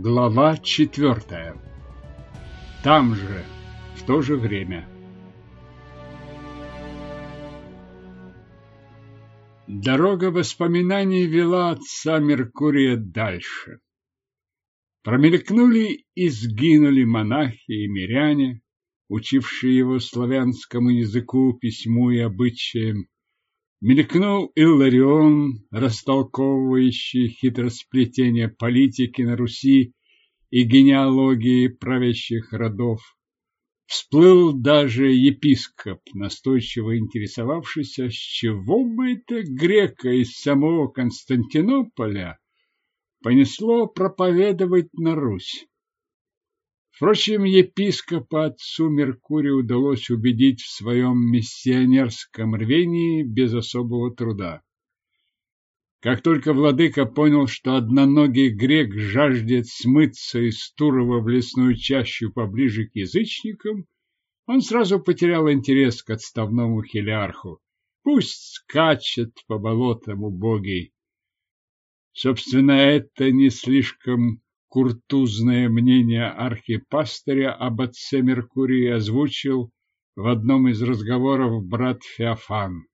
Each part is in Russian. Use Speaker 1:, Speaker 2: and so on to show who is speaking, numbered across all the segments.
Speaker 1: Глава четвертая. Там же, в то же время. Дорога воспоминаний вела отца Меркурия дальше. Промелькнули и сгинули монахи и миряне, учившие его славянскому языку, письму и обычаям. Мелькнул Илларион, растолковывающий хитросплетение политики на Руси и генеалогии правящих родов. Всплыл даже епископ, настойчиво интересовавшийся, с чего бы это грека из самого Константинополя понесло проповедовать на Русь. Впрочем, епископа отцу Меркурию удалось убедить в своем миссионерском рвении без особого труда. Как только владыка понял, что одноногий грек жаждет смыться из Турова в лесную чащу поближе к язычникам, он сразу потерял интерес к отставному хилиарху. Пусть скачет по болотам убогий. Собственно, это не слишком куртузное мнение архипастыря об отце Меркурии озвучил в одном из разговоров брат Феофан.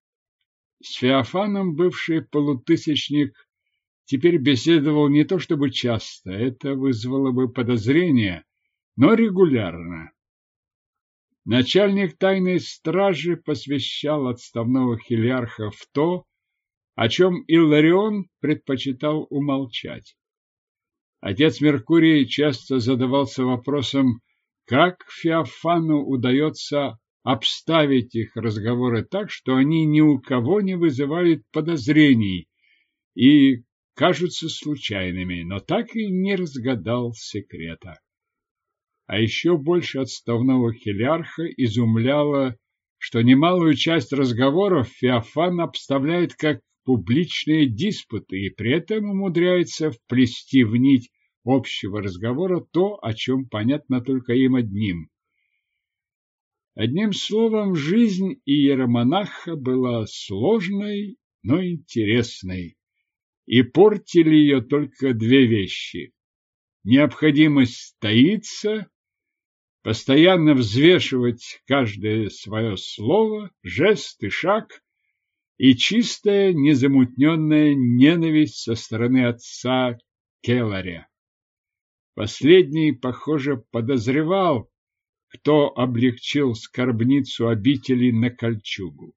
Speaker 1: С Феофаном бывший полутысячник теперь беседовал не то чтобы часто, это вызвало бы подозрение, но регулярно. Начальник тайной стражи посвящал отставного хилиарха в то, о чем Илларион предпочитал умолчать. Отец Меркурий часто задавался вопросом, как Феофану удается обставить их разговоры так, что они ни у кого не вызывают подозрений и кажутся случайными, но так и не разгадал секрета. А еще больше отставного хилярха изумляло, что немалую часть разговоров Феофан обставляет как публичные диспуты и при этом умудряется вплести в нить общего разговора то, о чем понятно только им одним. Одним словом, жизнь иеромонаха была сложной, но интересной, и портили ее только две вещи. Необходимость таиться, постоянно взвешивать каждое свое слово, жест и шаг, и чистая, незамутненная ненависть со стороны отца Келларя. Последний, похоже, подозревал, кто облегчил скорбницу обители на кольчугу.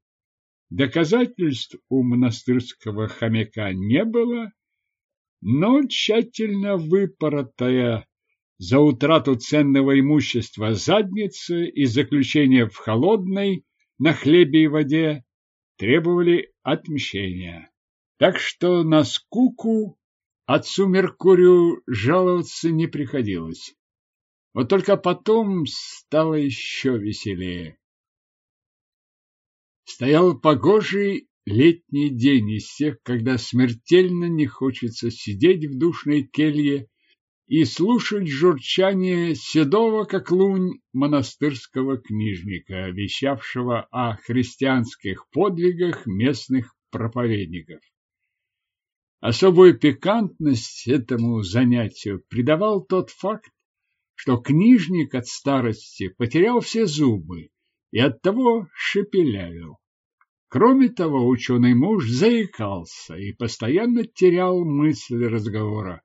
Speaker 1: Доказательств у монастырского хомяка не было, но тщательно выпоротая за утрату ценного имущества задница и заключение в холодной на хлебе и воде требовали отмщения. Так что на скуку Отцу Меркурию жаловаться не приходилось. Вот только потом стало еще веселее. Стоял погожий летний день из тех, когда смертельно не хочется сидеть в душной келье и слушать журчание седого, как лунь, монастырского книжника, вещавшего о христианских подвигах местных проповедников. Особую пикантность этому занятию придавал тот факт, что книжник от старости потерял все зубы и оттого шепелявил. Кроме того, ученый муж заикался и постоянно терял мысль разговора.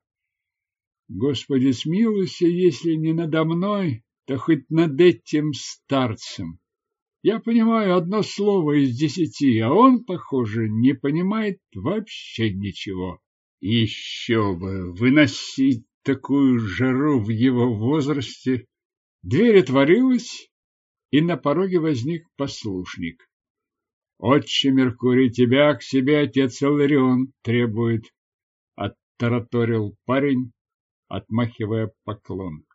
Speaker 1: Господи, смилуйся, если не надо мной, то хоть над этим старцем. Я понимаю одно слово из десяти, а он, похоже, не понимает вообще ничего. Еще бы выносить такую жару в его возрасте. Дверь отворилась, и на пороге возник послушник. «Отче Меркурий, тебя к себе отец Иларион требует», — оттараторил парень, отмахивая поклон.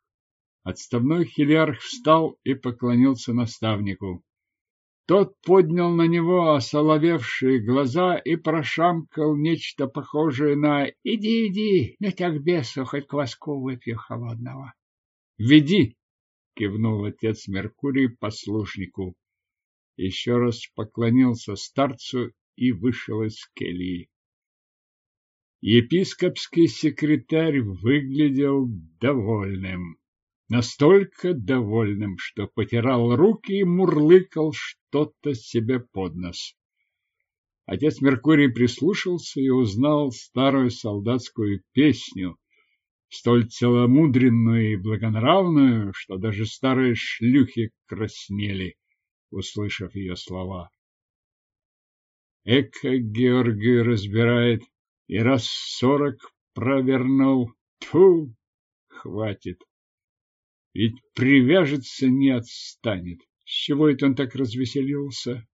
Speaker 1: Отставной хилиарх встал и поклонился наставнику. Тот поднял на него осоловевшие глаза и прошамкал нечто похожее на «Иди, иди, на тях бесу, хоть кваску выпью холодного». «Веди!» — кивнул отец Меркурий послушнику. Еще раз поклонился старцу и вышел из кельи. Епископский секретарь выглядел довольным. Настолько довольным, что потирал руки и мурлыкал что-то себе под нос. Отец Меркурий прислушался и узнал старую солдатскую песню, столь целомудренную и благонравную, что даже старые шлюхи краснели, услышав ее слова. Эко Георгий разбирает и раз сорок провернул. Тьфу, хватит. Ведь привяжется, не отстанет. С чего это он так развеселился?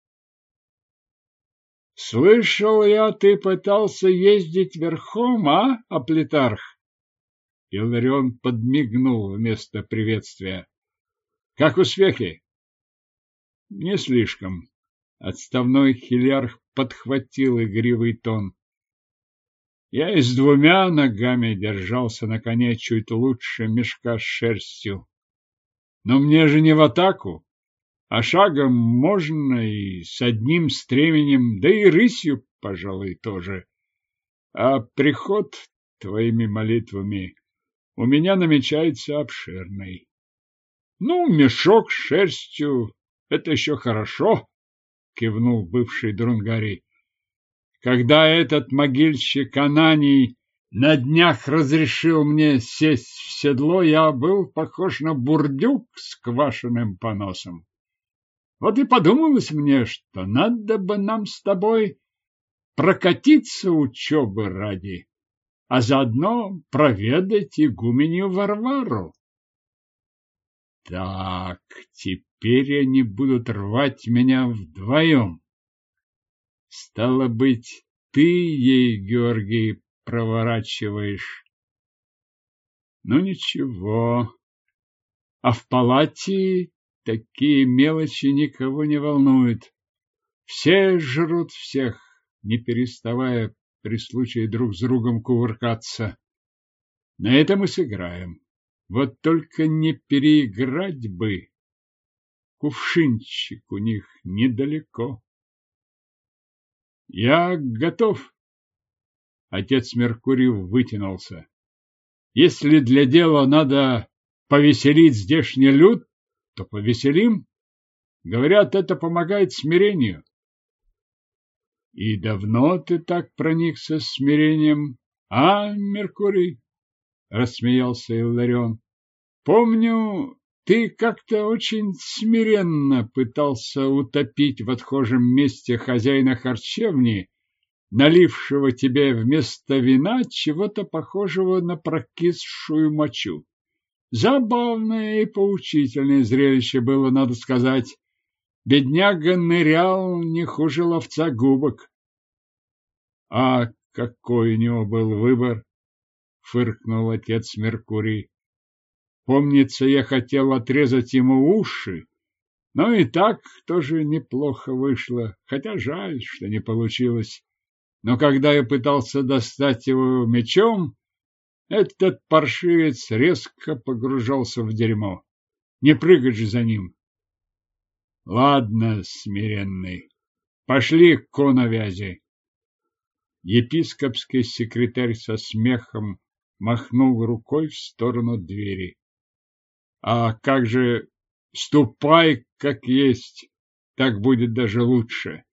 Speaker 1: Слышал я, ты пытался ездить верхом, а, Аплитарх? Иларион подмигнул вместо приветствия. Как успехи? Не слишком. Отставной хилярх подхватил игривый тон. Я и с двумя ногами держался на коне чуть лучше мешка с шерстью. Но мне же не в атаку, а шагом можно и с одним стременем, да и рысью, пожалуй, тоже. А приход твоими молитвами у меня намечается обширный. Ну, мешок с шерстью — это еще хорошо, — кивнул бывший Друнгари. Когда этот могильщик Ананий на днях разрешил мне сесть в седло, я был похож на бурдюк с квашеным поносом. Вот и подумалось мне, что надо бы нам с тобой прокатиться учебы ради, а заодно проведать игуменью Варвару. Так, теперь они будут рвать меня вдвоем. Стало быть, ты ей, Георгий, проворачиваешь. Ну ничего. А в палате такие мелочи никого не волнуют. Все жрут всех, не переставая при случае друг с другом кувыркаться. На этом и сыграем. Вот только не переиграть бы. Кувшинчик у них недалеко. Я готов. Отец Меркурий вытянулся. Если для дела надо повеселить здешний люд, то повеселим. Говорят, это помогает смирению. И давно ты так проникся смирением, а, Меркурий? Рассмеялся Илларион. Помню, ты как-то очень смиренно пытался утопить в отхожем месте хозяина харчевни, налившего тебе вместо вина чего-то похожего на прокисшую мочу. Забавное и поучительное зрелище было, надо сказать. Бедняга нырял не хуже ловца губок. А какой у него был выбор? Фыркнул отец Меркурий. Помнится, я хотел отрезать ему уши, но и так тоже неплохо вышло, хотя жаль, что не получилось. Но когда я пытался достать его мечом, этот паршивец резко погружался в дерьмо. Не прыгать же за ним. Ладно, смиренный, пошли к коновязи. Епископский секретарь со смехом махнул рукой в сторону двери. А как же ступай, как есть, так будет даже лучше.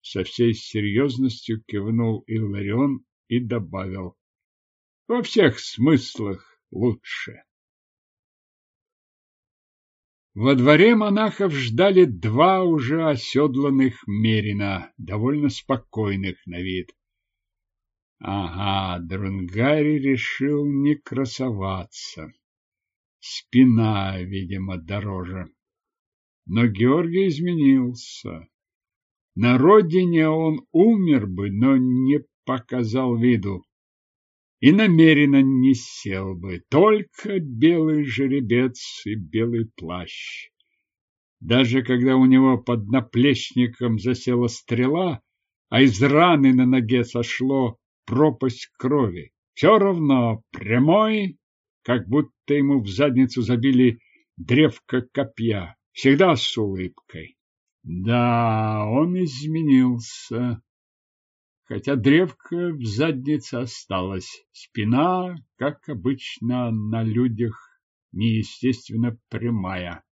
Speaker 1: Со всей серьезностью кивнул Илларион и добавил. Во всех смыслах лучше. Во дворе монахов ждали два уже оседланных мерина, довольно спокойных на вид. Ага, Друнгари решил не красоваться. Спина, видимо, дороже. Но Георгий изменился. На родине он умер бы, но не показал виду. И намеренно не сел бы, только белый жеребец и белый плащ. Даже когда у него под наплечником засела стрела, а из раны на ноге сошло пропасть крови, все равно прямой как будто ему в задницу забили древко копья, всегда с улыбкой. Да, он изменился. хотя древко в заднице осталось. Спина, как обычно на людях, неестественно прямая.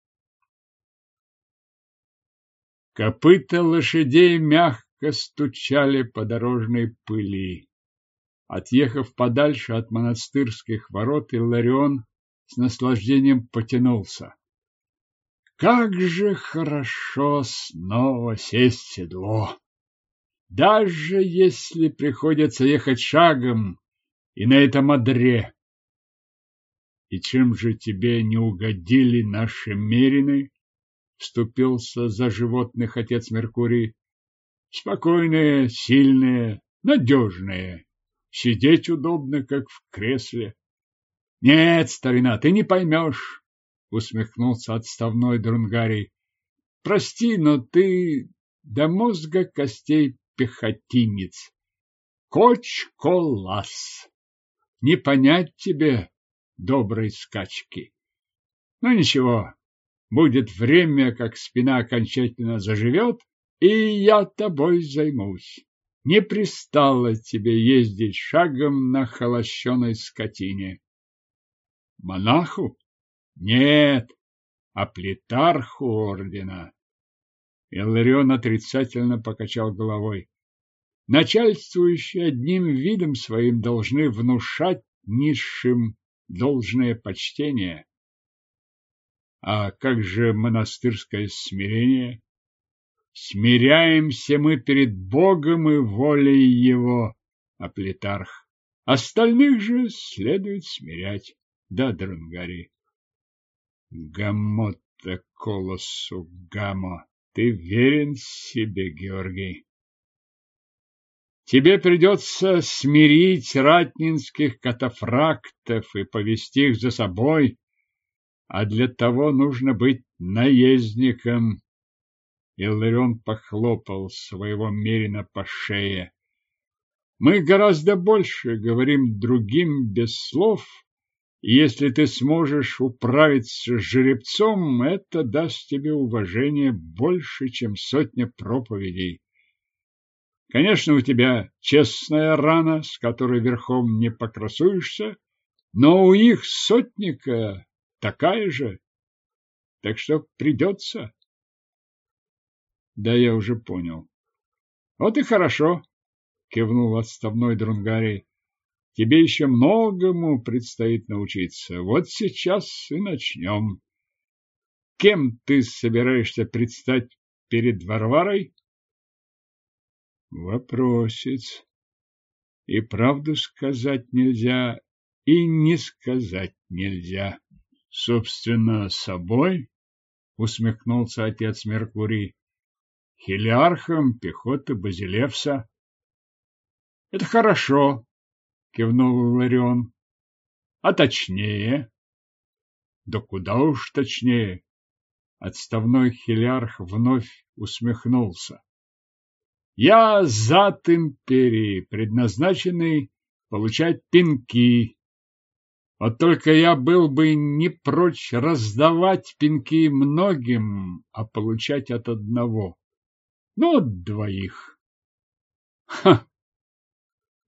Speaker 1: Копыта лошадей мягко стучали по дорожной пыли. Отъехав подальше от монастырских ворот, Илларион с наслаждением потянулся. Как же хорошо снова сесть в седло! Даже если приходится ехать шагом и на этом одре. И чем же тебе не угодили наши мерины? Вступился за животных отец Меркурий. Спокойные, сильные, надежные. Сидеть удобно, как в кресле. Нет, старина, ты не поймешь, усмехнулся отставной Друнгарий. Прости, но ты до мозга костей пехотинец. Коч-колас. Не понять тебе доброй скачки. Ну ничего, будет время, как спина окончательно заживет, и я тобой займусь. Не пристало тебе ездить шагом на холощеной скотине. Монаху? Нет, а плитарху ордена. Илларион отрицательно покачал головой. Начальствующие одним видом своим должны внушать низшим должное почтение. А как же монастырское смирение? Смиряемся мы перед Богом и волей Его, Аплетарх. Остальных же следует смирять. Да, Дрангари. Гамота колосу гамо. Ты верен себе, Георгий. Тебе придется смирить ратнинских катафрактов и повести их за собой, а для того нужно быть наездником. Илларион похлопал своего мерина по шее. Мы гораздо больше говорим другим без слов, если ты сможешь управиться с жеребцом, это даст тебе уважение больше, чем сотня проповедей. Конечно, у тебя честная рана, с которой верхом не покрасуешься, но у их сотника такая же. Так что придется. Да я уже понял. Вот и хорошо, кивнул отставной Друнгарий. Тебе еще многому предстоит научиться. Вот сейчас и начнем. Кем ты собираешься предстать перед Варварой? Вопросец. И правду сказать нельзя, и не сказать нельзя. Собственно, собой, усмехнулся отец Меркурий, хелиархом пехоты Базилевса. Это хорошо, кивнул Ларион. А точнее? Да куда уж точнее. Отставной хилярх вновь усмехнулся. Я зад империи, предназначенный получать пинки. Вот только я был бы не прочь раздавать пинки многим, а получать от одного. Ну, двоих. Ха!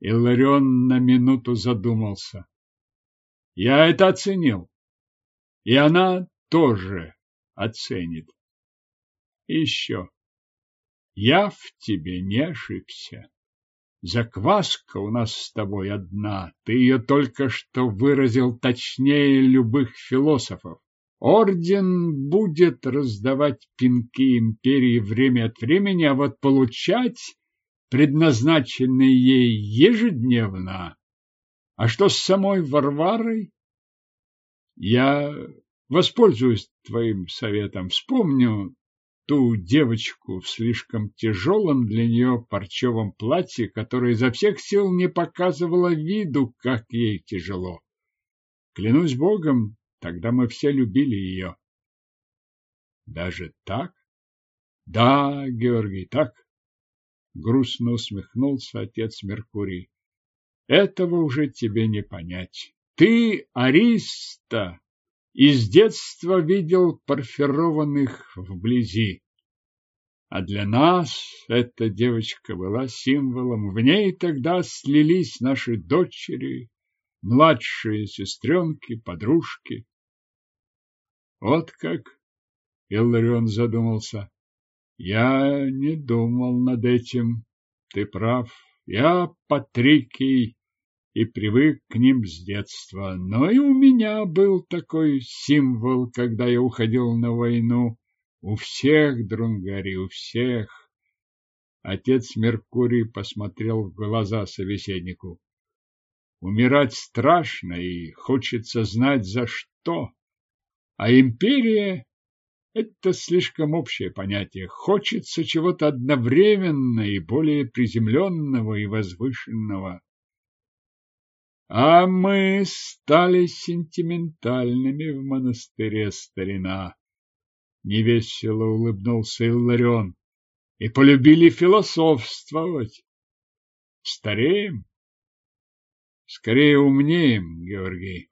Speaker 1: Илларион на минуту задумался. Я это оценил. И она тоже оценит. Еще. Я в тебе не ошибся. Закваска у нас с тобой одна. Ты ее только что выразил точнее любых философов. Орден будет раздавать пинки империи время от времени, а вот получать предназначенный ей ежедневно. А что с самой Варварой? Я воспользуюсь твоим советом. Вспомню ту девочку в слишком тяжелом для нее парчевом платье, которая изо всех сил не показывала виду, как ей тяжело. Клянусь Богом, тогда мы все любили ее. Даже так? Да, Георгий, так грустно усмехнулся отец Меркурий. Этого уже тебе не понять. Ты, Ариста, из детства видел парфированных вблизи. А для нас эта девочка была символом. В ней тогда слились наши дочери, младшие сестренки, подружки. Вот как Илларион задумался. Я не думал над этим. Ты прав. Я Патрикий и привык к ним с детства. Но и у меня был такой символ, когда я уходил на войну. У всех, Друнгари, у всех. Отец Меркурий посмотрел в глаза собеседнику. Умирать страшно и хочется знать за что. А империя – это слишком общее понятие. Хочется чего-то одновременно и более приземленного и возвышенного. А мы стали сентиментальными в монастыре старина. Невесело улыбнулся Илларион. И полюбили философствовать. Стареем? Скорее умнеем, Георгий.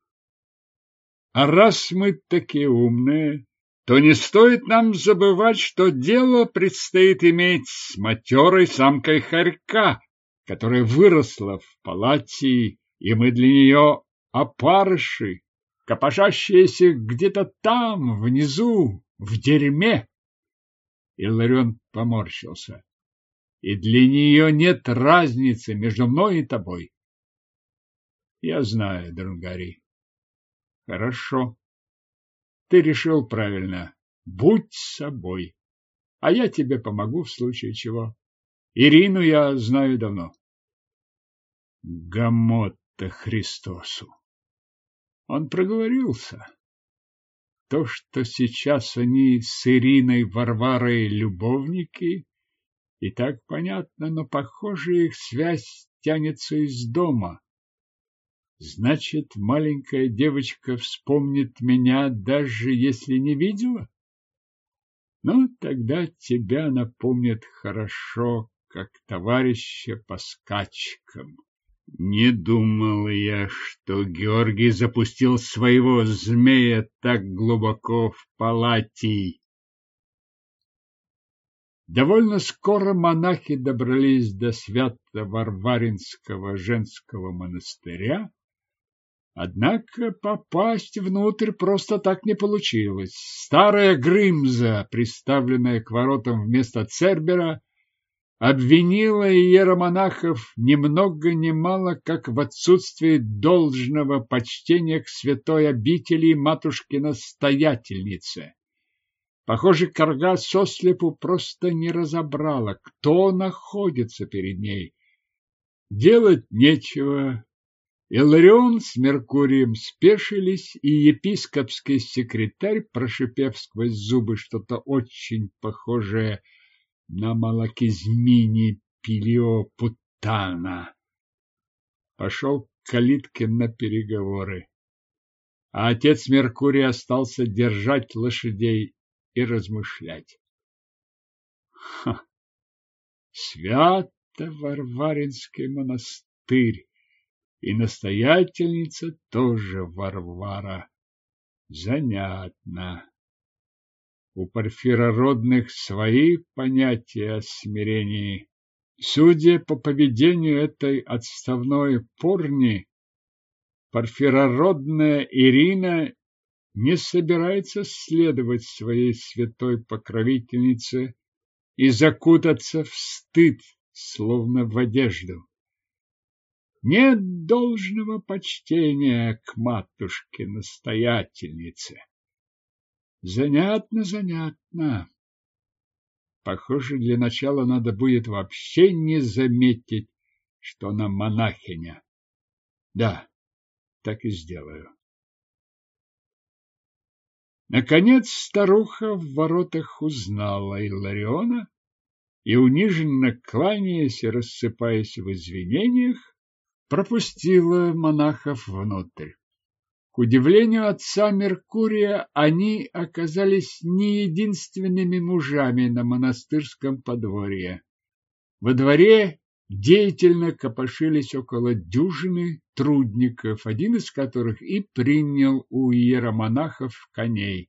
Speaker 1: А раз мы такие умные, то не стоит нам забывать, что дело предстоит иметь с матерой самкой хорька, которая выросла в палате и мы для нее опарыши, копошащиеся где-то там, внизу, в дерьме. Илларион поморщился. И для нее нет разницы между мной и тобой. Я знаю, Друнгари. Хорошо. Ты решил правильно. Будь собой. А я тебе помогу в случае чего. Ирину я знаю давно. Гамот это Христосу. Он проговорился. То, что сейчас они с Ириной Варварой любовники, и так понятно, но, похоже, их связь тянется из дома. Значит, маленькая девочка вспомнит меня, даже если не видела? Ну, тогда тебя напомнят хорошо, как товарища по скачкам. Не думал я, что Георгий запустил своего змея так глубоко в палатий. Довольно скоро монахи добрались до Свято-Варваринского женского монастыря, однако попасть внутрь просто так не получилось. Старая Грымза, приставленная к воротам вместо Цербера, обвинила иеромонахов ни много ни мало, как в отсутствии должного почтения к святой обители матушки-настоятельнице. Похоже, Карга сослепу просто не разобрала, кто находится перед ней. Делать нечего. Иларион с Меркурием спешились, и епископский секретарь, прошипев сквозь зубы что-то очень похожее на Малакизмине Пилиопутана. Пошел к калитке на переговоры. А отец Меркурий остался держать лошадей и размышлять. Ха! Свято-Варваринский монастырь, и настоятельница тоже Варвара. Занятно. У порфирородных свои понятия о смирении. Судя по поведению этой отставной порни, порфирородная Ирина не собирается следовать своей святой покровительнице и закутаться в стыд, словно в одежду. Нет должного почтения к матушке-настоятельнице. Занятно, занятно. Похоже, для начала надо будет вообще не заметить, что она монахиня. Да, так и сделаю. Наконец старуха в воротах узнала Иллариона и, униженно кланяясь и рассыпаясь в извинениях, пропустила монахов внутрь. К удивлению отца Меркурия, они оказались не единственными мужами на монастырском подворье. Во дворе деятельно копошились около дюжины трудников, один из которых и принял у иеромонахов коней.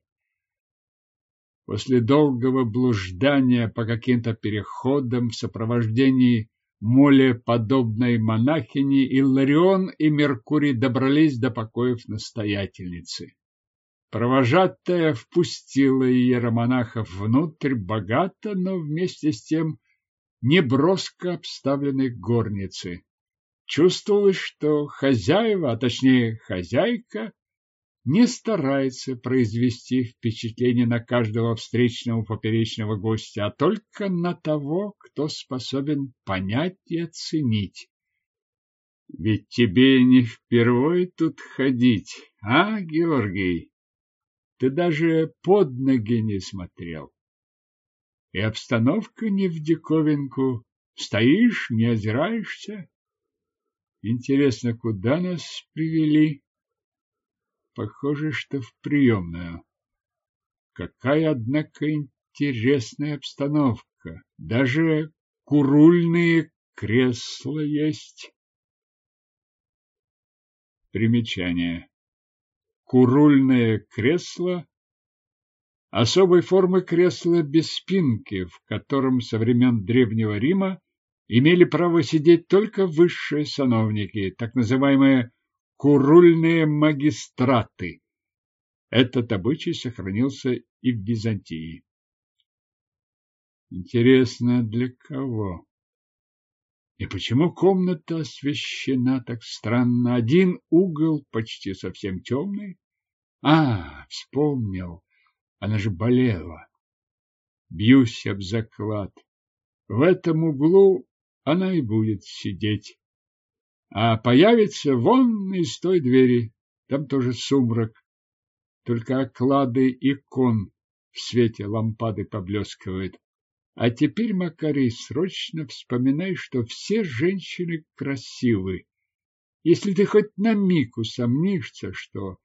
Speaker 1: После долгого блуждания по каким-то переходам в сопровождении молеподобной монахини Илларион и Меркурий добрались до покоев настоятельницы. Провожатая впустила иеромонахов внутрь богато, но вместе с тем неброско обставленной горницы. Чувствовалось, что хозяева, а точнее хозяйка, не старается произвести впечатление на каждого встречного поперечного гостя, а только на того, кто способен понять и оценить. Ведь тебе не впервые тут ходить, а, Георгий? Ты даже под ноги не смотрел. И обстановка не в диковинку. Стоишь, не озираешься. Интересно, куда нас привели? Похоже, что в приемную. Какая, однако, интересная обстановка. Даже курульные кресла есть. Примечание. Курульное кресло – особой формы кресла без спинки, в котором со времен Древнего Рима имели право сидеть только высшие сановники, так называемые курульные магистраты. Этот обычай сохранился и в Византии. Интересно, для кого? И почему комната освещена так странно? Один угол почти совсем темный. А, вспомнил, она же болела. Бьюсь об заклад. В этом углу она и будет сидеть а появится вон из той двери. Там тоже сумрак, только оклады икон в свете лампады поблескивают. А теперь, Макарий, срочно вспоминай, что все женщины красивы. Если ты хоть на миг усомнишься, что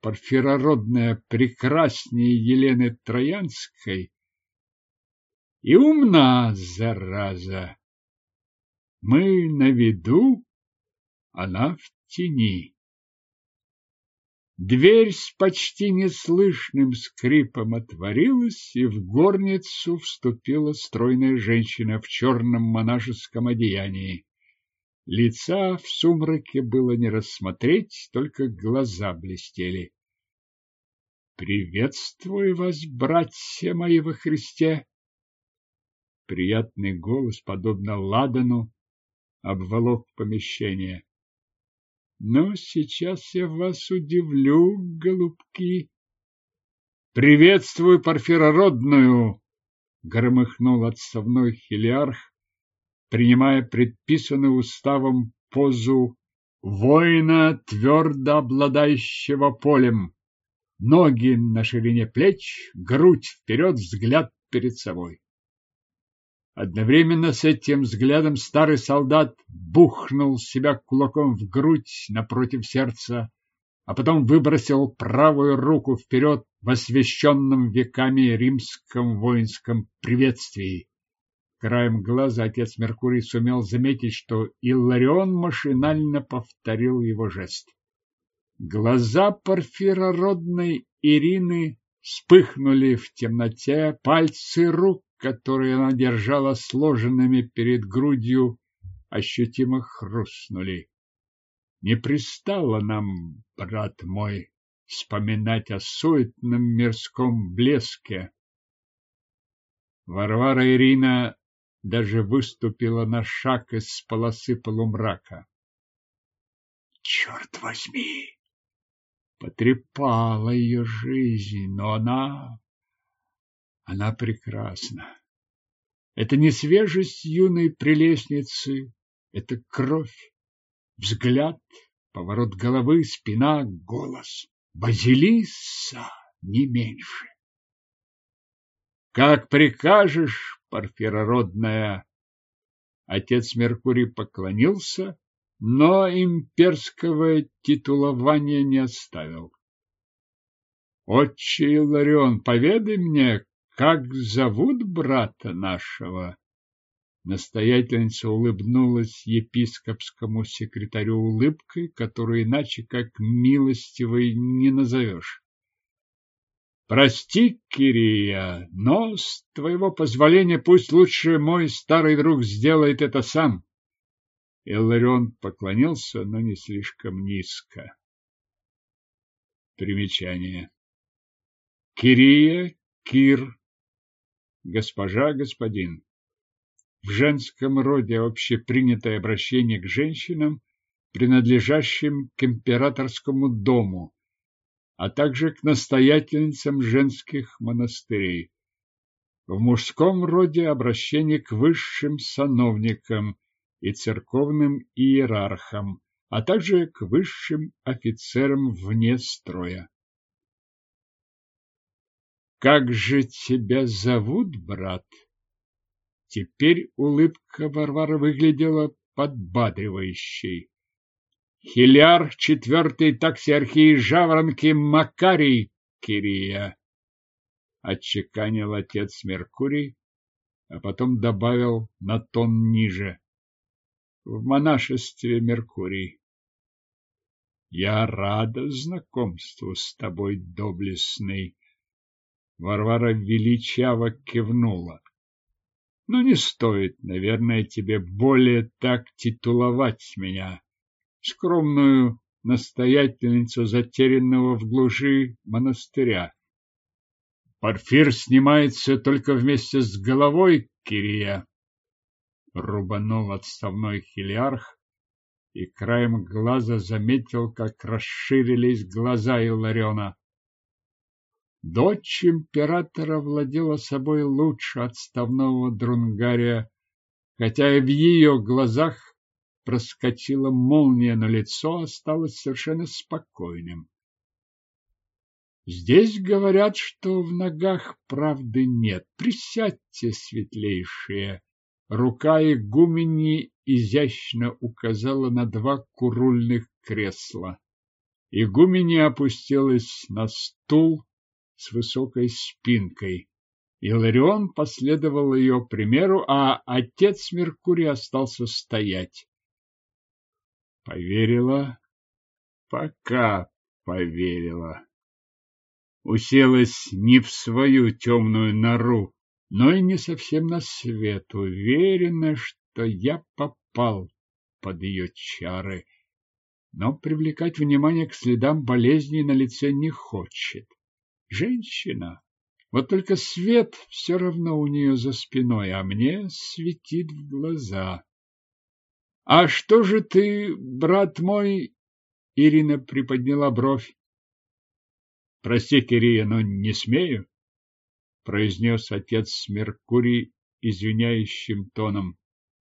Speaker 1: парфирородная прекраснее Елены Троянской и умна, зараза. Мы на виду, она в тени. Дверь с почти неслышным скрипом отворилась, и в горницу вступила стройная женщина в черном монашеском одеянии. Лица в сумраке было не рассмотреть, только глаза блестели. «Приветствую вас, братья мои во Христе!» Приятный голос, подобно ладану, обволок помещение. Но сейчас я вас удивлю, голубки. Приветствую Порфирородную! Громыхнул отставной хилиарх, принимая предписанную уставом позу воина, твердо обладающего полем. Ноги на ширине плеч, грудь вперед, взгляд перед собой. Одновременно с этим взглядом старый солдат бухнул себя кулаком в грудь напротив сердца, а потом выбросил правую руку вперед в освященном веками римском воинском приветствии. Краем глаза отец Меркурий сумел заметить, что Илларион машинально повторил его жест. Глаза порфирородной Ирины вспыхнули в темноте, пальцы рук которые она держала сложенными перед грудью, ощутимо хрустнули. Не пристало нам, брат мой, вспоминать о суетном мирском блеске. Варвара Ирина даже выступила на шаг из полосы полумрака. Черт возьми! Потрепала ее жизнь, но она она прекрасна. Это не свежесть юной прелестницы, это кровь, взгляд, поворот головы, спина, голос. Базилисса не меньше. Как прикажешь, Порфирородная. Отец Меркурий поклонился, но имперского титулования не оставил. Отче Иларион, поведай мне, как зовут брата нашего? Настоятельница улыбнулась епископскому секретарю улыбкой, которую иначе как милостивой не назовешь. Прости, Кирия, но, с твоего позволения, пусть лучше мой старый друг сделает это сам. Илларион поклонился, но не слишком низко. Примечание. Кирия, Кир, госпожа, господин. В женском роде общепринятое обращение к женщинам, принадлежащим к императорскому дому, а также к настоятельницам женских монастырей. В мужском роде обращение к высшим сановникам и церковным иерархам, а также к высшим офицерам вне строя. Как же тебя зовут, брат? Теперь улыбка Варвары выглядела подбадривающей. Хиляр четвертый таксиархии Жаворонки Макарий Кирия, отчеканил отец Меркурий, а потом добавил на тон ниже. В монашестве Меркурий. Я рада знакомству с тобой, доблестный. Варвара величаво кивнула. Но не стоит, наверное, тебе более так титуловать меня, скромную настоятельницу затерянного в глуши монастыря. Порфир снимается только вместе с головой Кирия. Рубанул отставной хилиарх и краем глаза заметил, как расширились глаза Иллариона. Дочь императора владела собой лучше отставного друнгария, хотя и в ее глазах проскочила молния, но лицо осталось совершенно спокойным. Здесь говорят, что в ногах правды нет. Присядьте, светлейшие. Рука игумени изящно указала на два курульных кресла. Игуменя опустилась на стул, с высокой спинкой. Иларион последовал ее примеру, а отец Меркурий остался стоять. Поверила, пока поверила. Уселась не в свою темную нору, но и не совсем на свет, уверена, что я попал под ее чары, но привлекать внимание к следам болезни на лице не хочет. Женщина. Вот только свет все равно у нее за спиной, а мне светит в глаза. — А что же ты, брат мой? — Ирина приподняла бровь. — Прости, Кирия, но не смею, — произнес отец Меркурий извиняющим тоном.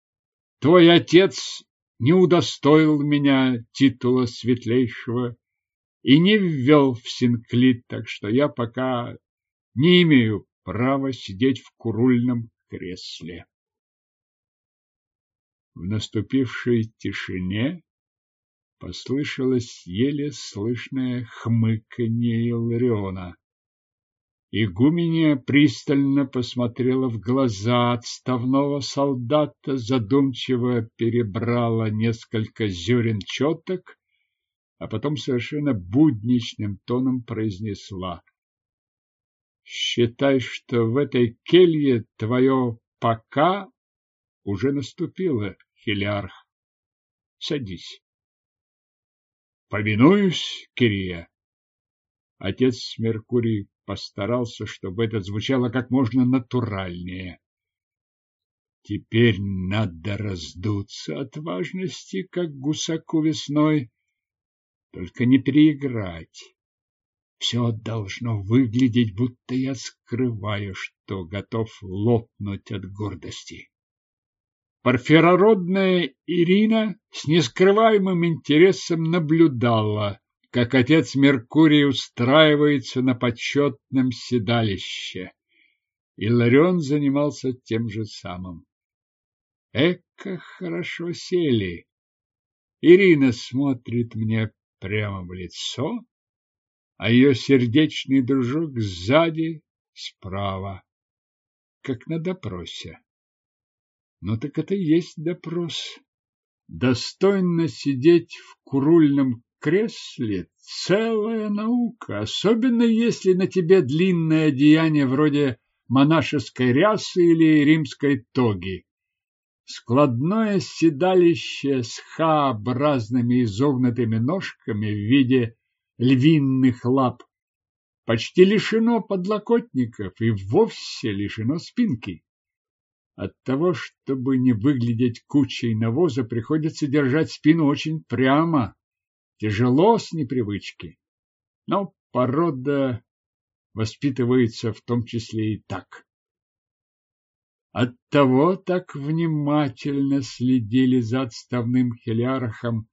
Speaker 1: — Твой отец не удостоил меня титула светлейшего и не ввел в Синклит, так что я пока не имею права сидеть в курульном кресле. В наступившей тишине послышалось еле слышное хмыканье Илариона. Игуменя пристально посмотрела в глаза отставного солдата, задумчиво перебрала несколько зерен четок а потом совершенно будничным тоном произнесла. Считай, что в этой келье твое пока уже наступило, Хелиарх. Садись. Повинуюсь, Кирия. Отец Меркурий постарался, чтобы это звучало как можно натуральнее. Теперь надо раздуться от важности, как гусаку весной, только не переиграть. Все должно выглядеть, будто я скрываю, что готов лопнуть от гордости. Парфирородная Ирина с нескрываемым интересом наблюдала, как отец Меркурий устраивается на почетном седалище. Иларион занимался тем же самым. Эка хорошо сели. Ирина смотрит мне прямо в лицо, а ее сердечный дружок сзади, справа, как на допросе. Ну так это и есть допрос. Достойно сидеть в курульном кресле целая наука, особенно если на тебе длинное одеяние вроде монашеской рясы или римской тоги. Складное седалище с Х-образными изогнутыми ножками в виде львиных лап почти лишено подлокотников и вовсе лишено спинки. От того, чтобы не выглядеть кучей навоза, приходится держать спину очень прямо. Тяжело с непривычки. Но порода воспитывается в том числе и так. Оттого так внимательно следили за отставным хелиархом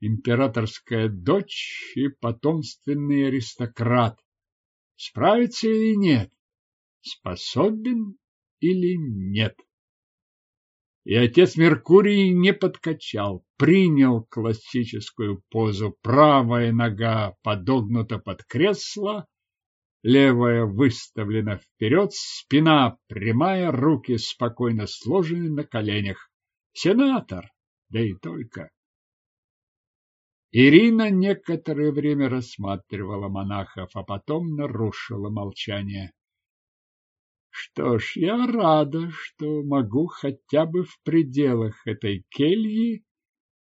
Speaker 1: императорская дочь и потомственный аристократ. Справится или нет? Способен или нет? И отец Меркурий не подкачал, принял классическую позу. Правая нога подогнута под кресло, левая выставлена вперед, спина прямая, руки спокойно сложены на коленях. Сенатор, да и только. Ирина некоторое время рассматривала монахов, а потом нарушила молчание. Что ж, я рада, что могу хотя бы в пределах этой кельи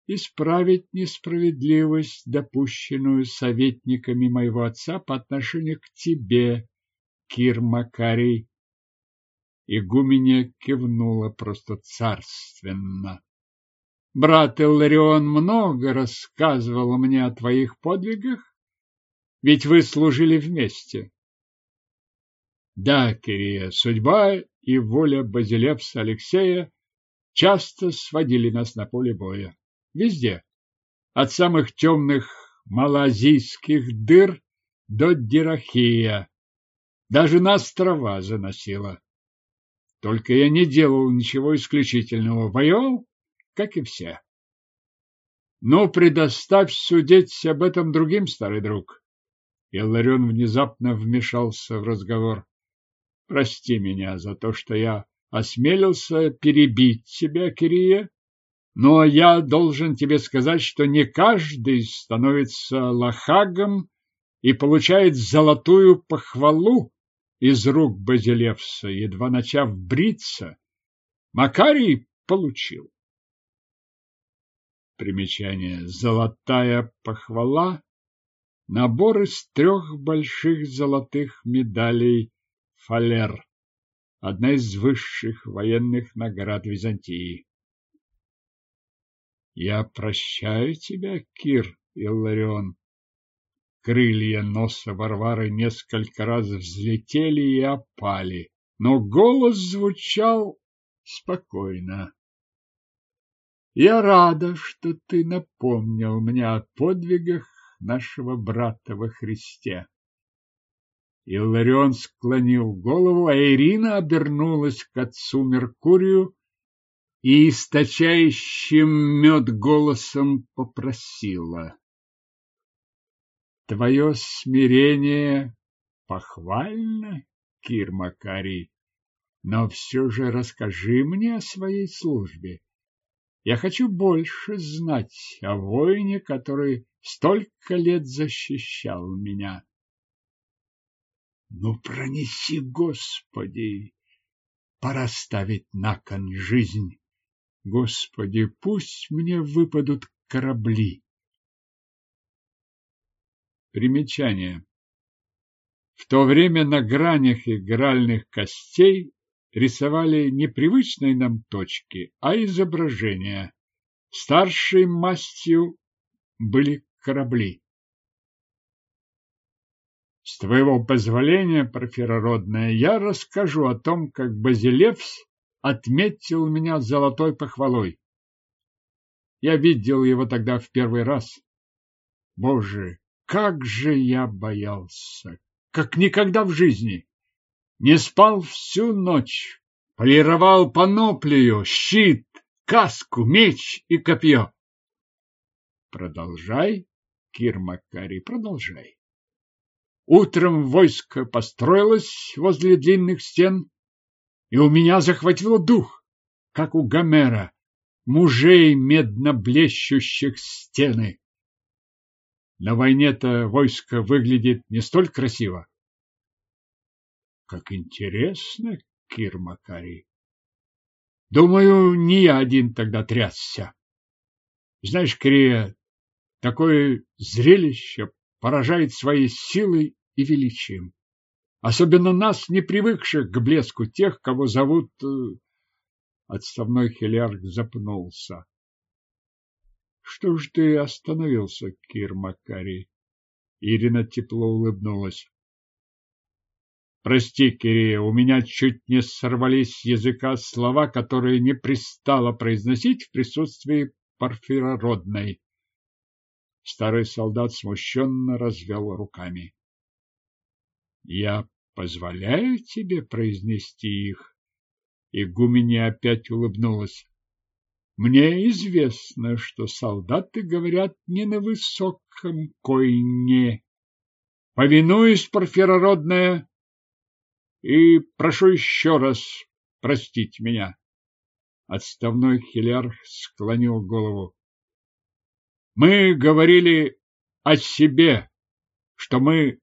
Speaker 1: исправить несправедливость, допущенную советниками моего отца по отношению к тебе, Кир Макарий. Игуменя кивнула просто царственно. Брат Илларион много рассказывал мне о твоих подвигах, ведь вы служили вместе. Да, Кирия, судьба и воля Базилевса Алексея часто сводили нас на поле боя. Везде. От самых темных малазийских дыр до Дирахия. Даже на острова заносило. Только я не делал ничего исключительного. Воевал, как и все. Но предоставь судить об этом другим, старый друг. Илларион внезапно вмешался в разговор. Прости меня за то, что я осмелился перебить тебя, Кирия, но я должен тебе сказать, что не каждый становится лохагом и получает золотую похвалу из рук Базилевса, едва начав бриться. Макарий получил. Примечание. Золотая похвала – набор из трех больших золотых медалей Фалер, одна из высших военных наград Византии. Я прощаю тебя, Кир Илларион. Крылья носа Варвары несколько раз взлетели и опали, но голос звучал спокойно. Я рада, что ты напомнил мне о подвигах нашего брата во Христе. Илларион склонил голову, а Ирина обернулась к отцу Меркурию и источающим мед голосом попросила. Твое смирение похвально, Кир Макарий, но все же расскажи мне о своей службе. Я хочу больше знать о воине, который столько лет защищал меня. Ну, пронеси, Господи! Пора ставить на кон жизнь. Господи, пусть мне выпадут корабли. Примечание. В то время на гранях игральных костей рисовали не привычные нам точки, а изображения. Старшей мастью были корабли. С твоего позволения, проферородная, я расскажу о том, как Базилевс отметил меня золотой похвалой. Я видел его тогда в первый раз. Боже, как же я боялся, как никогда в жизни. Не спал всю ночь, полировал паноплию, щит, каску, меч и копье. Продолжай, Кир Макарий, продолжай. Утром войско построилось возле длинных стен, и у меня захватило дух, как у Гомера, мужей медно блещущих стены. На войне-то войско выглядит не столь красиво. Как интересно, Кир Макарий. Думаю, не я один тогда трясся. Знаешь, Крия, такое зрелище поражает своей силой и величием. Особенно нас, не привыкших к блеску тех, кого зовут... Э, отставной хелиарх запнулся. Что ж ты остановился, Кир Макарий? Ирина тепло улыбнулась. Прости, Кирия, у меня чуть не сорвались с языка слова, которые не пристало произносить в присутствии Порфирородной. Старый солдат смущенно развел руками. Я позволяю тебе произнести их? Игуменя опять улыбнулась. Мне известно, что солдаты говорят не на высоком койне. Повинуюсь, Порфирородная, и прошу еще раз простить меня. Отставной хилярх склонил голову. Мы говорили о себе, что мы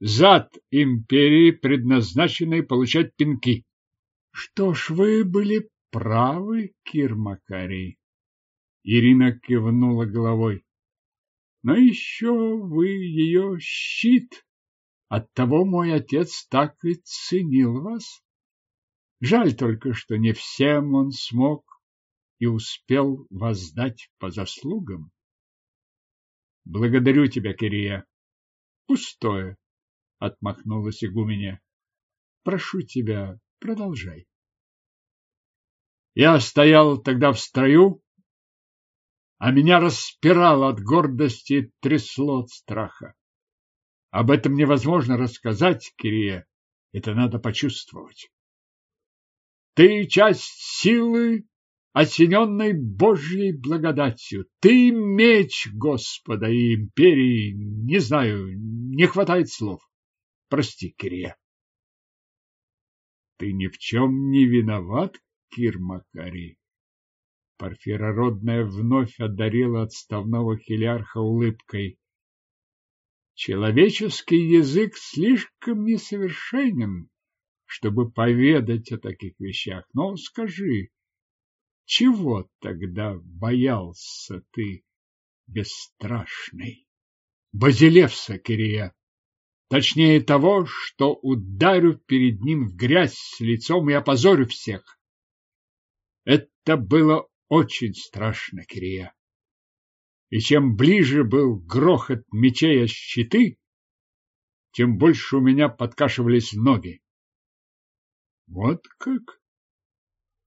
Speaker 1: зад империи, предназначенной получать пинки. Что ж, вы были правы, Кир Макарий. Ирина кивнула головой. Но еще вы ее щит. Оттого мой отец так и ценил вас. Жаль только, что не всем он смог и успел воздать по заслугам. Благодарю тебя, Кирия. Пустое, отмахнулась игуменя. Прошу тебя, продолжай. Я стоял тогда в строю, а меня распирало от гордости и трясло от страха. Об этом невозможно рассказать, Кирия. Это надо почувствовать. Ты часть силы, осененной Божьей благодатью. Ты меч Господа и империи. Не знаю, не хватает слов. Прости, Кирия. Ты ни в чем не виноват, Кир Макарий. Порфира родная вновь одарила отставного хилярха улыбкой. Человеческий язык слишком несовершенен, чтобы поведать о таких вещах. Но скажи, чего тогда боялся ты, бесстрашный? Базилевса, Кирия. Точнее того, что ударю перед ним в грязь с лицом и опозорю всех. Это было очень страшно, Кирия и чем ближе был грохот мечей о щиты, тем больше у меня подкашивались ноги. Вот как?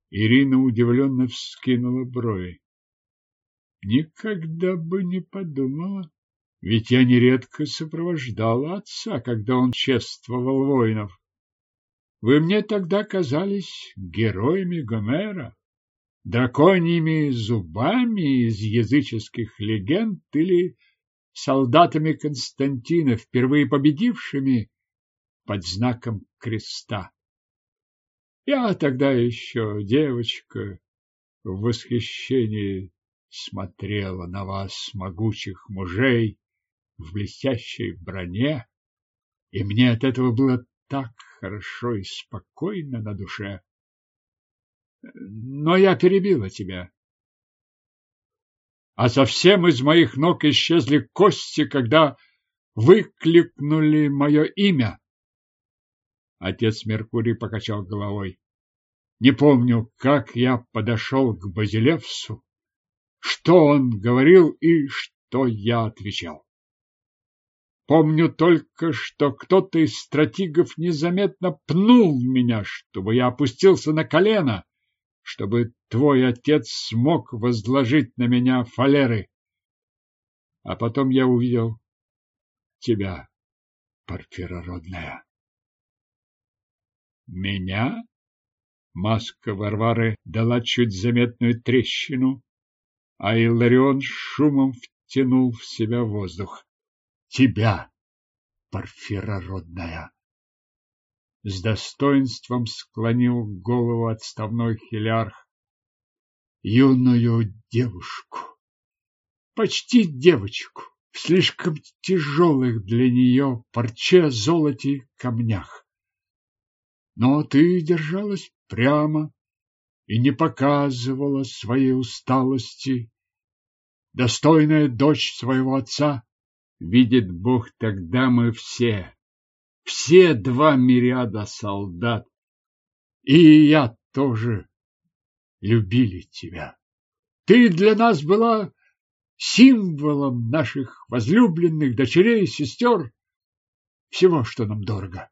Speaker 1: Ирина удивленно вскинула брови. Никогда бы не подумала, ведь я нередко сопровождала отца, когда он чествовал воинов. Вы мне тогда казались героями Гомера драконьими зубами из языческих легенд или солдатами Константина, впервые победившими под знаком креста. Я тогда еще девочка в восхищении смотрела на вас, могучих мужей, в блестящей броне, и мне от этого было так хорошо и спокойно на душе. Но я перебила тебя. А совсем из моих ног исчезли кости, когда выкликнули мое имя. Отец Меркурий покачал головой. Не помню, как я подошел к Базилевсу, что он говорил и что я отвечал. Помню только, что кто-то из стратегов незаметно пнул меня, чтобы я опустился на колено чтобы твой отец смог возложить на меня фалеры. А потом я увидел тебя, Порфира родная. Меня? Маска Варвары дала чуть заметную трещину, а Иларион шумом втянул в себя воздух. Тебя, Порфира родная! с достоинством склонил голову отставной хилярх. Юную девушку, почти девочку, в слишком тяжелых для нее парче золоте камнях. Но ты держалась прямо и не показывала своей усталости. Достойная дочь своего отца, видит Бог, тогда мы все, все два мириада солдат, и я тоже любили тебя. Ты для нас была символом наших возлюбленных дочерей сестер, всего, что нам дорого.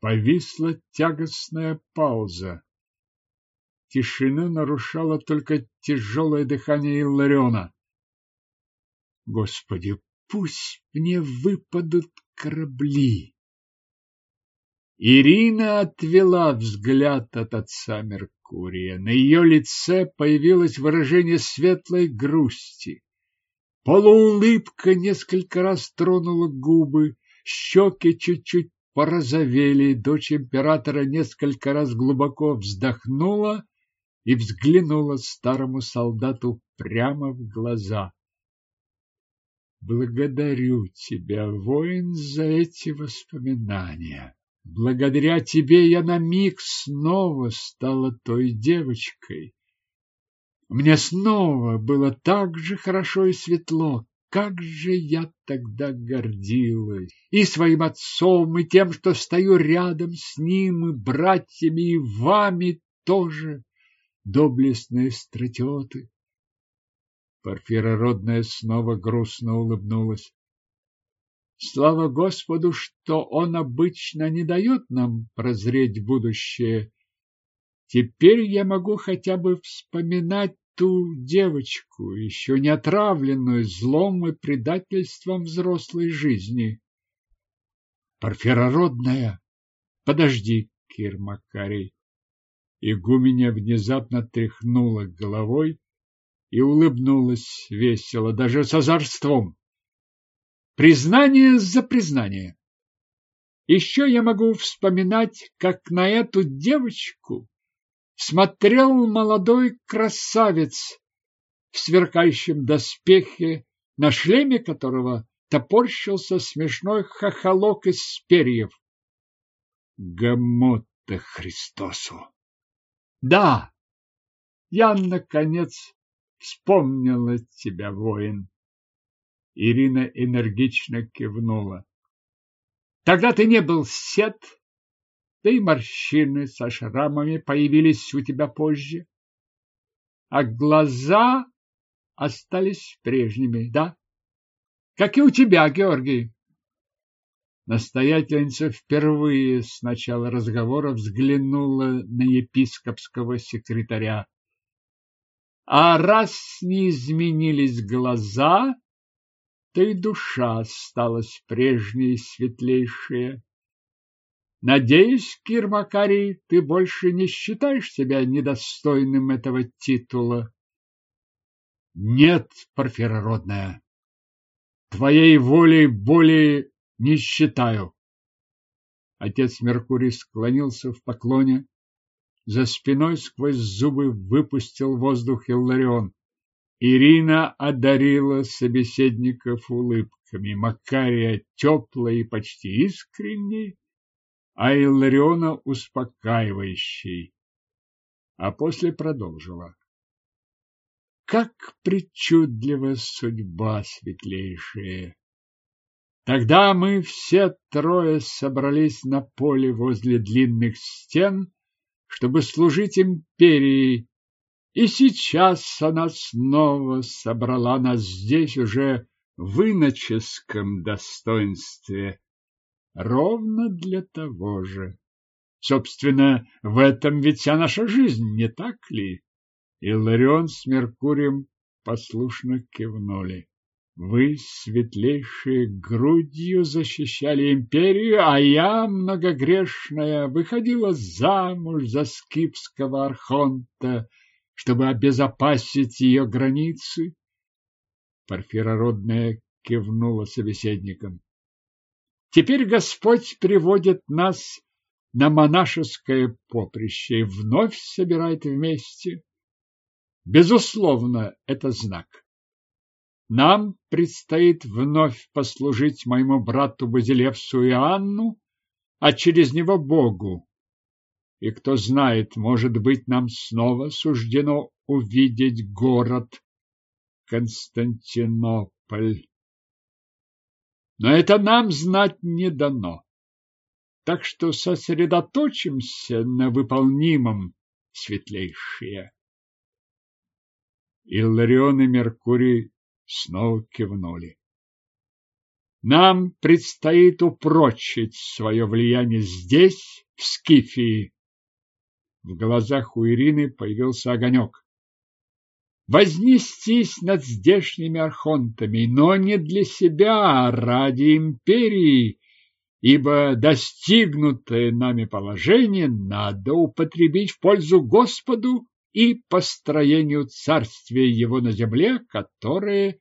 Speaker 1: Повисла тягостная пауза. Тишину нарушало только тяжелое дыхание Иллариона. Господи, пусть мне выпадут корабли. Ирина отвела взгляд от отца Меркурия. На ее лице появилось выражение светлой грусти. Полуулыбка несколько раз тронула губы, щеки чуть-чуть порозовели, дочь императора несколько раз глубоко вздохнула и взглянула старому солдату прямо в глаза. Благодарю тебя, воин, за эти воспоминания. Благодаря тебе я на миг снова стала той девочкой. Мне снова было так же хорошо и светло. Как же я тогда гордилась и своим отцом, и тем, что стою рядом с ним, и братьями, и вами тоже, доблестные стратеты. Порфира Родная снова грустно улыбнулась. Слава Господу, что Он обычно не дает нам прозреть будущее. Теперь я могу хотя бы вспоминать ту девочку, еще не отравленную злом и предательством взрослой жизни. Порфира родная, подожди, Кир Макарий. Игуменя внезапно тряхнула головой и улыбнулась весело, даже с озорством. Признание за признание. Еще я могу вспоминать, как на эту девочку смотрел молодой красавец в сверкающем доспехе, на шлеме которого топорщился смешной хохолок из перьев. Гамота Христосу! Да, я, наконец, вспомнила тебя, воин. Ирина энергично кивнула. Тогда ты не был сед, да и морщины со шрамами появились у тебя позже. А глаза остались прежними, да? Как и у тебя, Георгий. Настоятельница впервые с начала разговора взглянула на епископского секретаря. А раз не изменились глаза, то и душа осталась прежней светлейшая. Надеюсь, Кир Макарий, ты больше не считаешь себя недостойным этого титула? Нет, Порфира родная, твоей волей более не считаю. Отец Меркурий склонился в поклоне. За спиной сквозь зубы выпустил воздух Илларион. Ирина одарила собеседников улыбками, Макария теплой и почти искренней, а Иллариона успокаивающей. А после продолжила. Как причудлива судьба светлейшая! Тогда мы все трое собрались на поле возле длинных стен, чтобы служить империи и сейчас она снова собрала нас здесь уже в иноческом достоинстве. Ровно для того же. Собственно, в этом ведь вся наша жизнь, не так ли? Иларион с Меркурием послушно кивнули. Вы, светлейшие, грудью защищали империю, а я, многогрешная, выходила замуж за скипского архонта, чтобы обезопасить ее границы? Порфира родная кивнула собеседникам. Теперь Господь приводит нас на монашеское поприще и вновь собирает вместе. Безусловно, это знак. Нам предстоит вновь послужить моему брату Базилевсу Анну, а через него Богу. И кто знает, может быть, нам снова суждено увидеть город Константинополь. Но это нам знать не дано. Так что сосредоточимся на выполнимом, светлейшие. Илларион и Меркурий снова кивнули. Нам предстоит упрочить свое влияние здесь, в Скифии. В глазах у Ирины появился огонек. Вознестись над здешними архонтами, но не для себя, а ради империи, ибо достигнутое нами положение надо употребить в пользу Господу и построению царствия его на земле, которое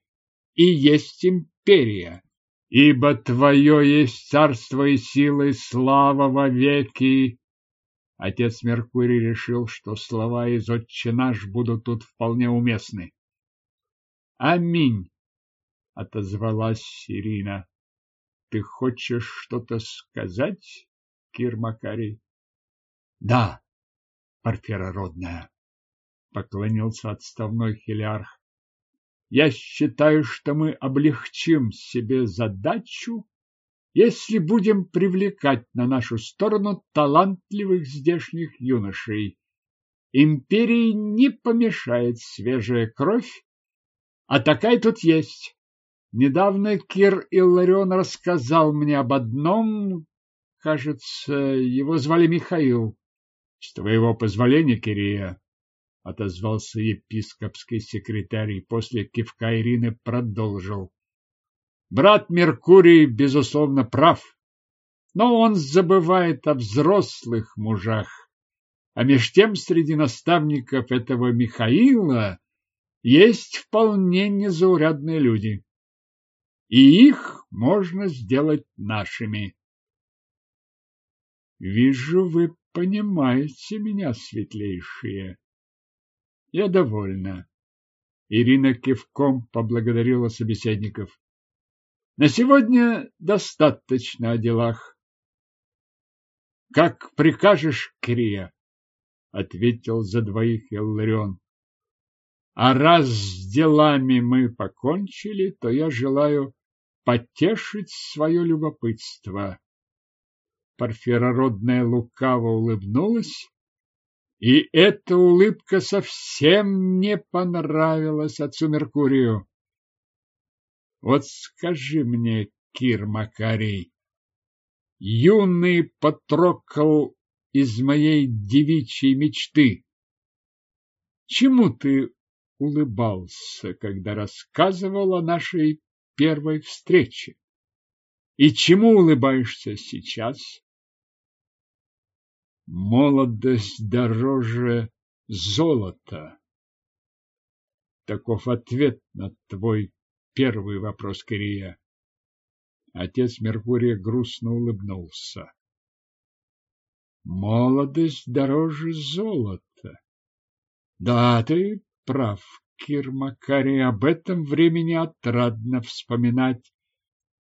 Speaker 1: и есть империя. Ибо твое есть царство и сила и слава во веки. Отец Меркурий решил, что слова из «Отче наш» будут тут вполне уместны. «Аминь», — отозвалась Ирина. «Ты хочешь что-то сказать, Кир Макарий?» «Да, Парфера родная», — поклонился отставной хилиарх. «Я считаю, что мы облегчим себе задачу если будем привлекать на нашу сторону талантливых здешних юношей. Империи не помешает свежая кровь, а такая тут есть. Недавно Кир Илларион рассказал мне об одном, кажется, его звали Михаил. С твоего позволения, Кирия, отозвался епископский секретарь и после кивка Ирины продолжил. Брат Меркурий, безусловно, прав, но он забывает о взрослых мужах. А меж тем среди наставников этого Михаила есть вполне незаурядные люди. И их можно сделать нашими. Вижу, вы понимаете меня, светлейшие. Я довольна. Ирина кивком поблагодарила собеседников. На сегодня достаточно о делах. Как прикажешь, Крия, ответил за двоих Илларион. А раз с делами мы покончили, то я желаю потешить свое любопытство. Парфирородная лукаво улыбнулась, и эта улыбка совсем не понравилась отцу Меркурию. Вот скажи мне, Кир Макарий, юный Патрокол из моей девичьей мечты, чему ты улыбался, когда рассказывал о нашей первой встрече? И чему улыбаешься сейчас? Молодость дороже золота. Таков ответ на твой первый вопрос Кирия. Отец Меркурия грустно улыбнулся. Молодость дороже золота. Да, ты прав, Кир Макарий, об этом времени отрадно вспоминать.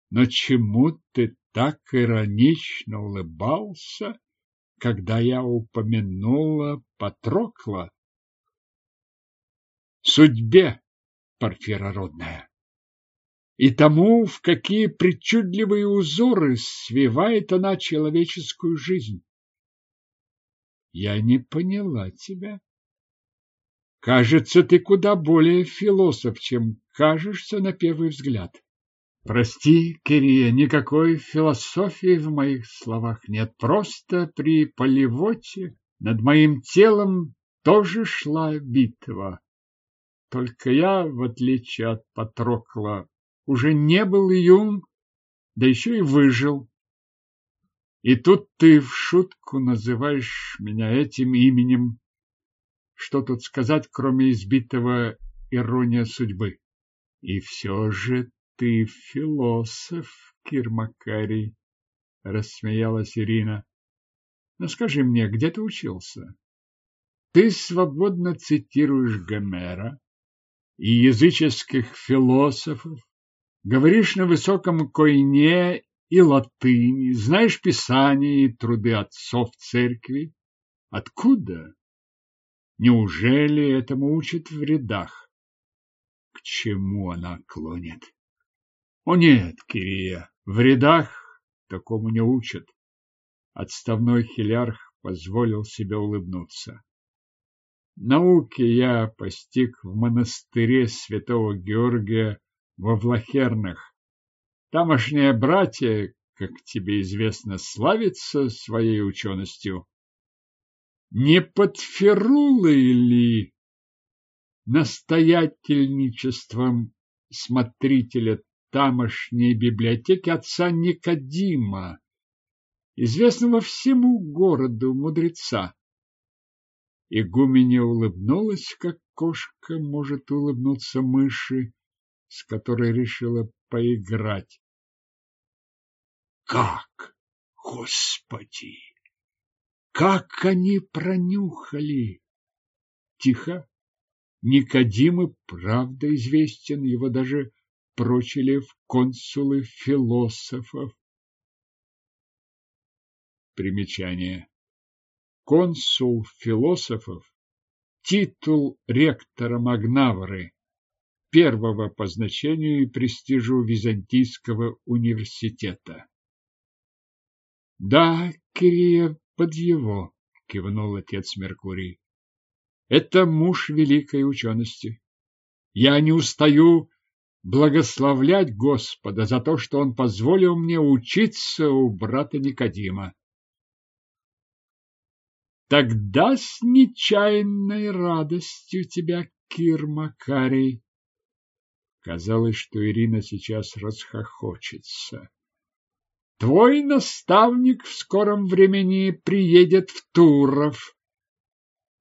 Speaker 1: Но чему ты так иронично улыбался, когда я упомянула Патрокла? Судьбе, Порфира родная и тому, в какие причудливые узоры свивает она человеческую жизнь. Я не поняла тебя. Кажется, ты куда более философ, чем кажешься на первый взгляд. Прости, Кирия, никакой философии в моих словах нет. Просто при полевоте над моим телом тоже шла битва. Только я, в отличие от Патрокла, уже не был юн, да еще и выжил. И тут ты в шутку называешь меня этим именем. Что тут сказать, кроме избитого ирония судьбы? И все же ты философ, Кирмакарий, рассмеялась Ирина. Но скажи мне, где ты учился? Ты свободно цитируешь Гомера, и языческих философов, говоришь на высоком койне и латыни, знаешь Писание и труды отцов церкви. Откуда? Неужели этому учат в рядах? К чему она клонит? О нет, Кирия, в рядах такому не учат. Отставной хилярх позволил себе улыбнуться. Науки я постиг в монастыре святого Георгия во Влахернах. Тамошние братья, как тебе известно, славятся своей ученостью. Не под Ферулой ли настоятельничеством смотрителя тамошней библиотеки отца Никодима, известного всему городу мудреца. Игуменя улыбнулась, как кошка может улыбнуться мыши, с которой решила поиграть. Как? Господи! Как они пронюхали! Тихо. Никодим и правда известен, его даже прочили в консулы философов. Примечание. Консул философов – титул ректора Магнавры, первого по значению и престижу Византийского университета. Да, Кирия, под его, кивнул отец Меркурий. Это муж великой учености. Я не устаю благословлять Господа за то, что он позволил мне учиться у брата Никодима. Тогда с нечаянной радостью тебя, Кир Макарий. Казалось, что Ирина сейчас расхохочется. Твой наставник в скором времени приедет в Туров.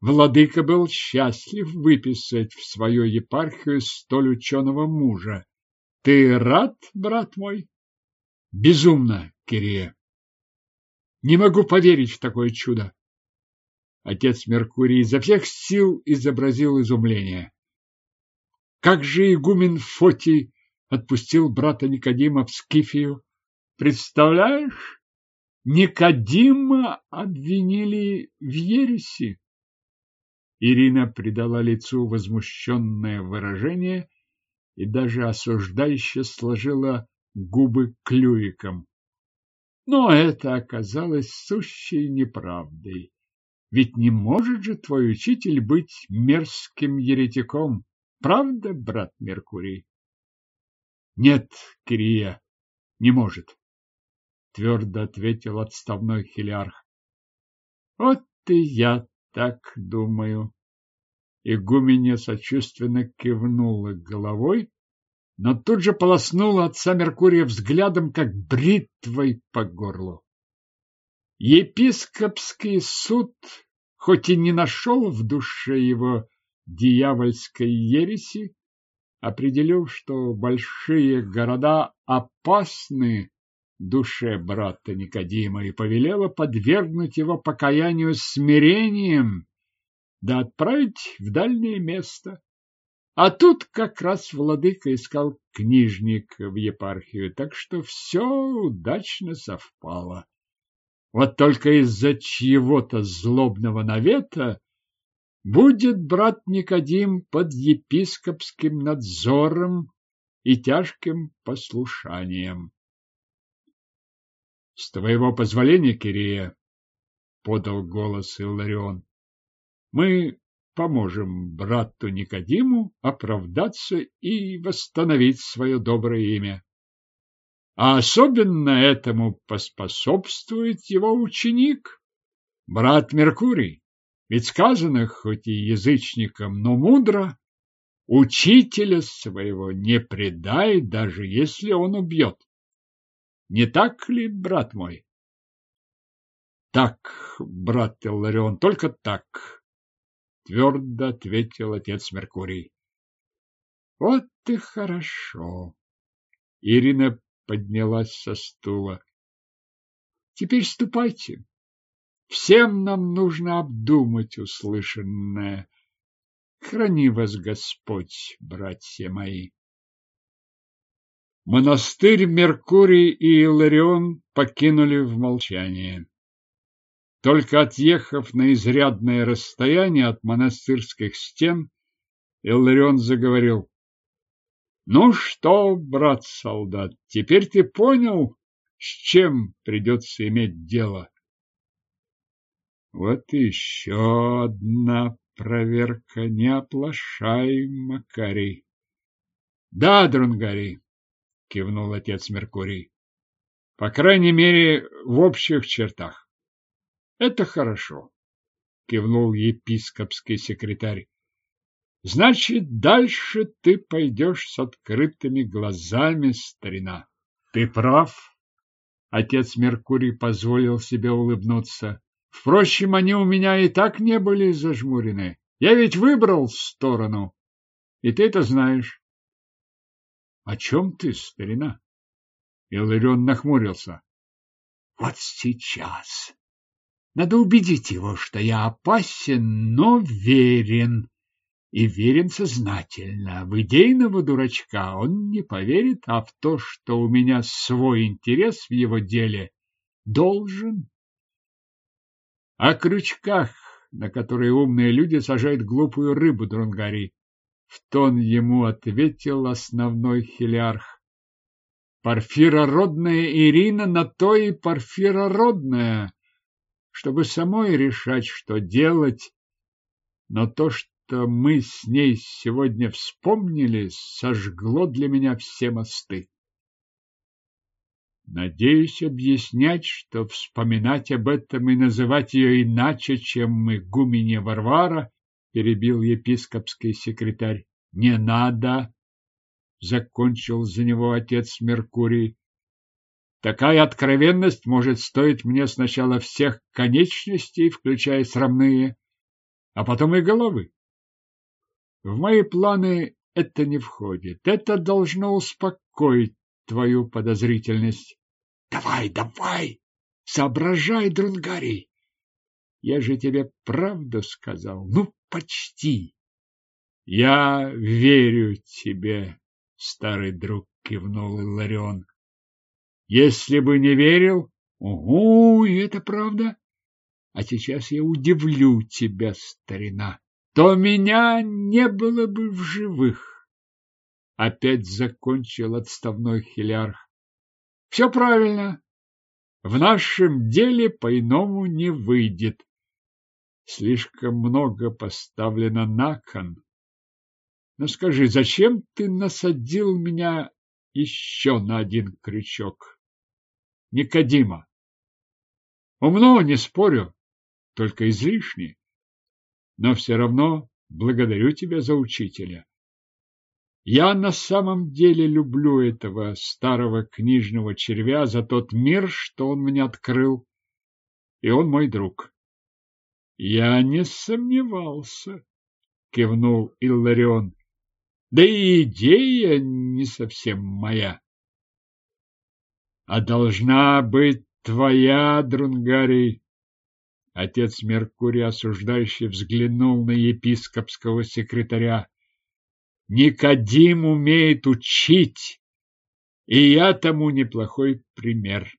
Speaker 1: Владыка был счастлив выписать в свою епархию столь ученого мужа. Ты рад, брат мой? Безумно, Кирия. Не могу поверить в такое чудо. Отец Меркурий изо всех сил изобразил изумление. Как же игумен Фотий отпустил брата Никодима в Скифию? Представляешь, Никодима обвинили в ереси. Ирина придала лицу возмущенное выражение и даже осуждающе сложила губы клювиком. Но это оказалось сущей неправдой. Ведь не может же твой учитель быть мерзким еретиком. Правда, брат Меркурий? Нет, Кирия, не может, твердо ответил отставной хилярх. Вот и я так думаю. Игуменя сочувственно кивнула головой, но тут же полоснула отца Меркурия взглядом, как бритвой по горлу. Епископский суд, хоть и не нашел в душе его дьявольской ереси, определил, что большие города опасны душе брата Никодима и повелела подвергнуть его покаянию смирением, да отправить в дальнее место. А тут как раз владыка искал книжник в епархию, так что все удачно совпало. Вот только из-за чьего-то злобного навета будет брат Никодим под епископским надзором и тяжким послушанием. — С твоего позволения, Кирия, — подал голос Илларион, — мы поможем брату Никодиму оправдаться и восстановить свое доброе имя. А особенно этому поспособствует его ученик, брат Меркурий. Ведь сказано, хоть и язычникам, но мудро, учителя своего не предай, даже если он убьет. Не так ли, брат мой? Так, брат Илларион, только так, твердо ответил отец Меркурий. Вот и хорошо. Ирина поднялась со стула. Теперь ступайте. Всем нам нужно обдумать услышанное. Храни вас Господь, братья мои. Монастырь Меркурий и Иларион покинули в молчании. Только отъехав на изрядное расстояние от монастырских стен, Илларион заговорил. — Ну что, брат-солдат, теперь ты понял, с чем придется иметь дело? Вот еще одна проверка. Не оплошай, Макарий. — Да, Друнгарий, — кивнул отец Меркурий. — По крайней мере, в общих чертах. — Это хорошо, — кивнул епископский секретарь. Значит, дальше ты пойдешь с открытыми глазами, старина. Ты прав. Отец Меркурий позволил себе улыбнуться. Впрочем, они у меня и так не были зажмурены. Я ведь выбрал сторону. И ты это знаешь. О чем ты, старина? Иларион нахмурился. Вот сейчас. Надо убедить его, что я опасен, но верен и верен сознательно. В идейного дурачка он не поверит, а в то, что у меня свой интерес в его деле, должен. О крючках, на которые умные люди сажают глупую рыбу, Дронгари. В тон ему ответил основной хилиарх. Порфирородная Ирина на то и порфирородная, чтобы самой решать, что делать. Но то, что мы с ней сегодня вспомнили, сожгло для меня все мосты. Надеюсь объяснять, что вспоминать об этом и называть ее иначе, чем мы гумене Варвара, перебил епископский секретарь. Не надо, закончил за него отец Меркурий. Такая откровенность может стоить мне сначала всех конечностей, включая срамные, а потом и головы. В мои планы это не входит. Это должно успокоить твою подозрительность. Давай, давай, соображай, Друнгари. Я же тебе правду сказал. Ну, почти. Я верю тебе, старый друг, кивнул Иларион. Если бы не верил, угу, и это правда. А сейчас я удивлю тебя, старина то меня не было бы в живых. Опять закончил отставной хилярх. Все правильно. В нашем деле по-иному не выйдет. Слишком много поставлено на кон. Но скажи, зачем ты насадил меня еще на один крючок? Никодима. Умно, не спорю, только излишне но все равно благодарю тебя за учителя. Я на самом деле люблю этого старого книжного червя за тот мир, что он мне открыл, и он мой друг. Я не сомневался, кивнул Илларион. Да и идея не совсем моя. А должна быть твоя, Друнгарий, Отец Меркурий осуждающий взглянул на епископского секретаря. Никодим умеет учить, и я тому неплохой пример.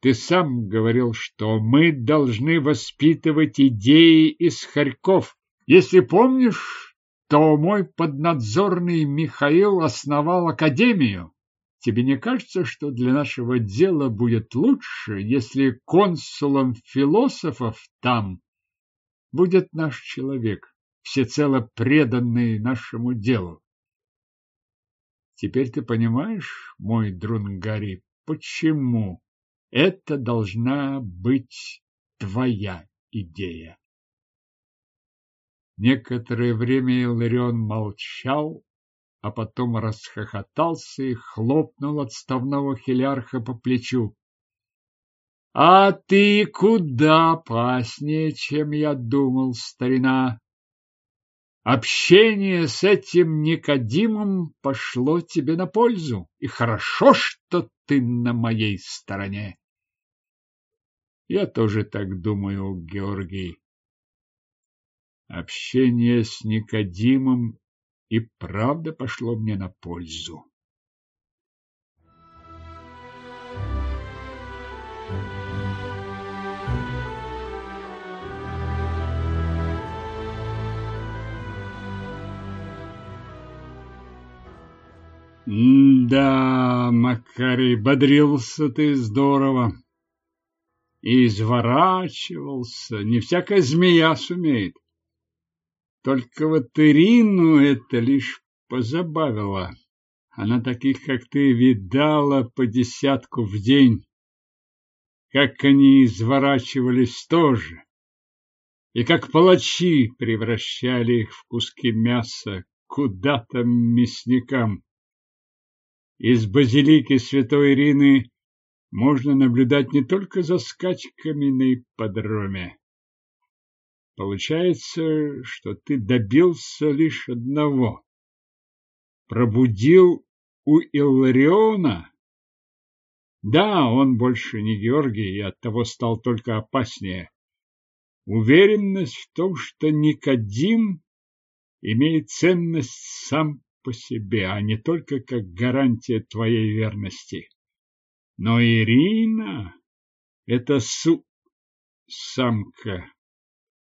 Speaker 1: Ты сам говорил, что мы должны воспитывать идеи из хорьков. Если помнишь, то мой поднадзорный Михаил основал академию. Тебе не кажется, что для нашего дела будет лучше, если консулом философов там будет наш человек, всецело преданный нашему делу? Теперь ты понимаешь, мой Друнгари, почему это должна быть твоя идея? Некоторое время Иларион молчал, а потом расхохотался и хлопнул отставного хилярха по плечу. — А ты куда опаснее, чем я думал, старина. Общение с этим Никодимом пошло тебе на пользу, и хорошо, что ты на моей стороне. Я тоже так думаю, Георгий. Общение с Никодимом и правда пошло мне на пользу. Да, Макарий, бодрился ты здорово. И изворачивался, не всякая змея сумеет. Только вот Ирину это лишь позабавило. Она таких, как ты, видала по десятку в день. Как они изворачивались тоже. И как палачи превращали их в куски мяса куда там мясникам. Из базилики святой Ирины можно наблюдать не только за скачками на ипподроме. Получается, что ты добился лишь одного. Пробудил у Иллариона? Да, он больше не Георгий и оттого стал только опаснее. Уверенность в том, что Никодим имеет ценность сам по себе, а не только как гарантия твоей верности. Но Ирина — это су... самка.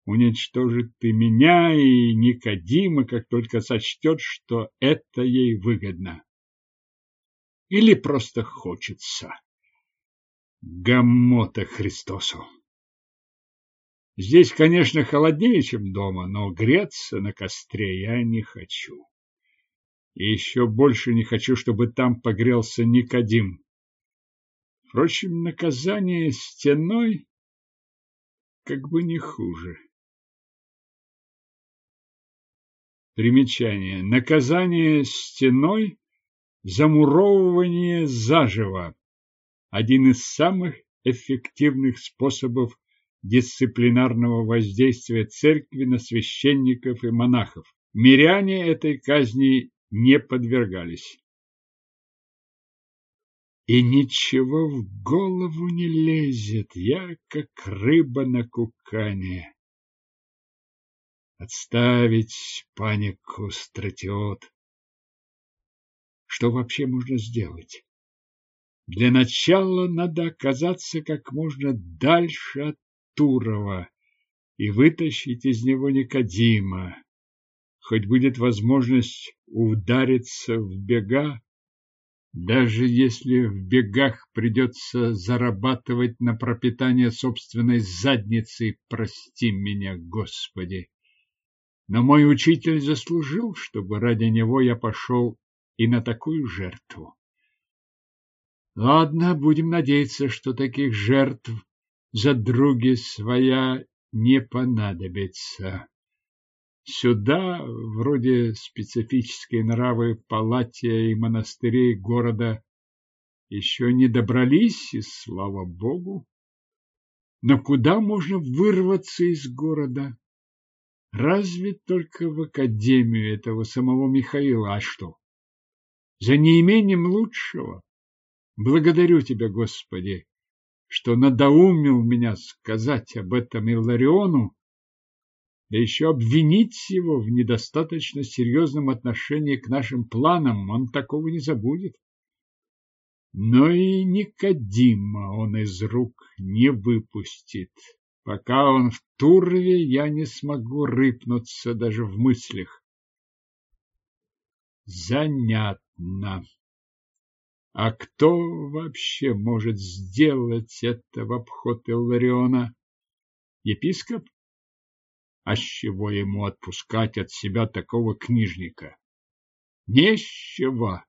Speaker 1: Уничтожит ты меня и Никодима, как только сочтет, что это ей выгодно. Или просто хочется. Гамота Христосу. Здесь, конечно, холоднее, чем дома, но греться на костре я не хочу. И еще больше не хочу, чтобы там погрелся Никодим. Впрочем, наказание стеной как бы не хуже. Примечание. Наказание стеной – замуровывание заживо. Один из самых эффективных способов дисциплинарного воздействия церкви на священников и монахов. Миряне этой казни не подвергались. И ничего в голову не лезет, я как рыба на кукане. Отставить панику стратиот. Что вообще можно сделать? Для начала надо оказаться как можно дальше от Турова и вытащить из него Никодима хоть будет возможность удариться в бега, даже если в бегах придется зарабатывать на пропитание собственной задницы, прости меня, Господи. Но мой учитель заслужил, чтобы ради него я пошел и на такую жертву. Ладно, будем надеяться, что таких жертв за други своя не понадобится. Сюда, вроде специфические нравы палатия и монастырей города, еще не добрались, и слава богу. Но куда можно вырваться из города? Разве только в академию этого самого Михаила, а что? За неимением лучшего. Благодарю тебя, Господи, что надоумил меня сказать об этом Иллариону, да еще обвинить его в недостаточно серьезном отношении к нашим планам, он такого не забудет. Но и Никодима он из рук не выпустит. Пока он в Турве, я не смогу рыпнуться даже в мыслях. Занятно. А кто вообще может сделать это в обход Иллариона? Епископ? А с чего ему отпускать от себя такого книжника? Нечего.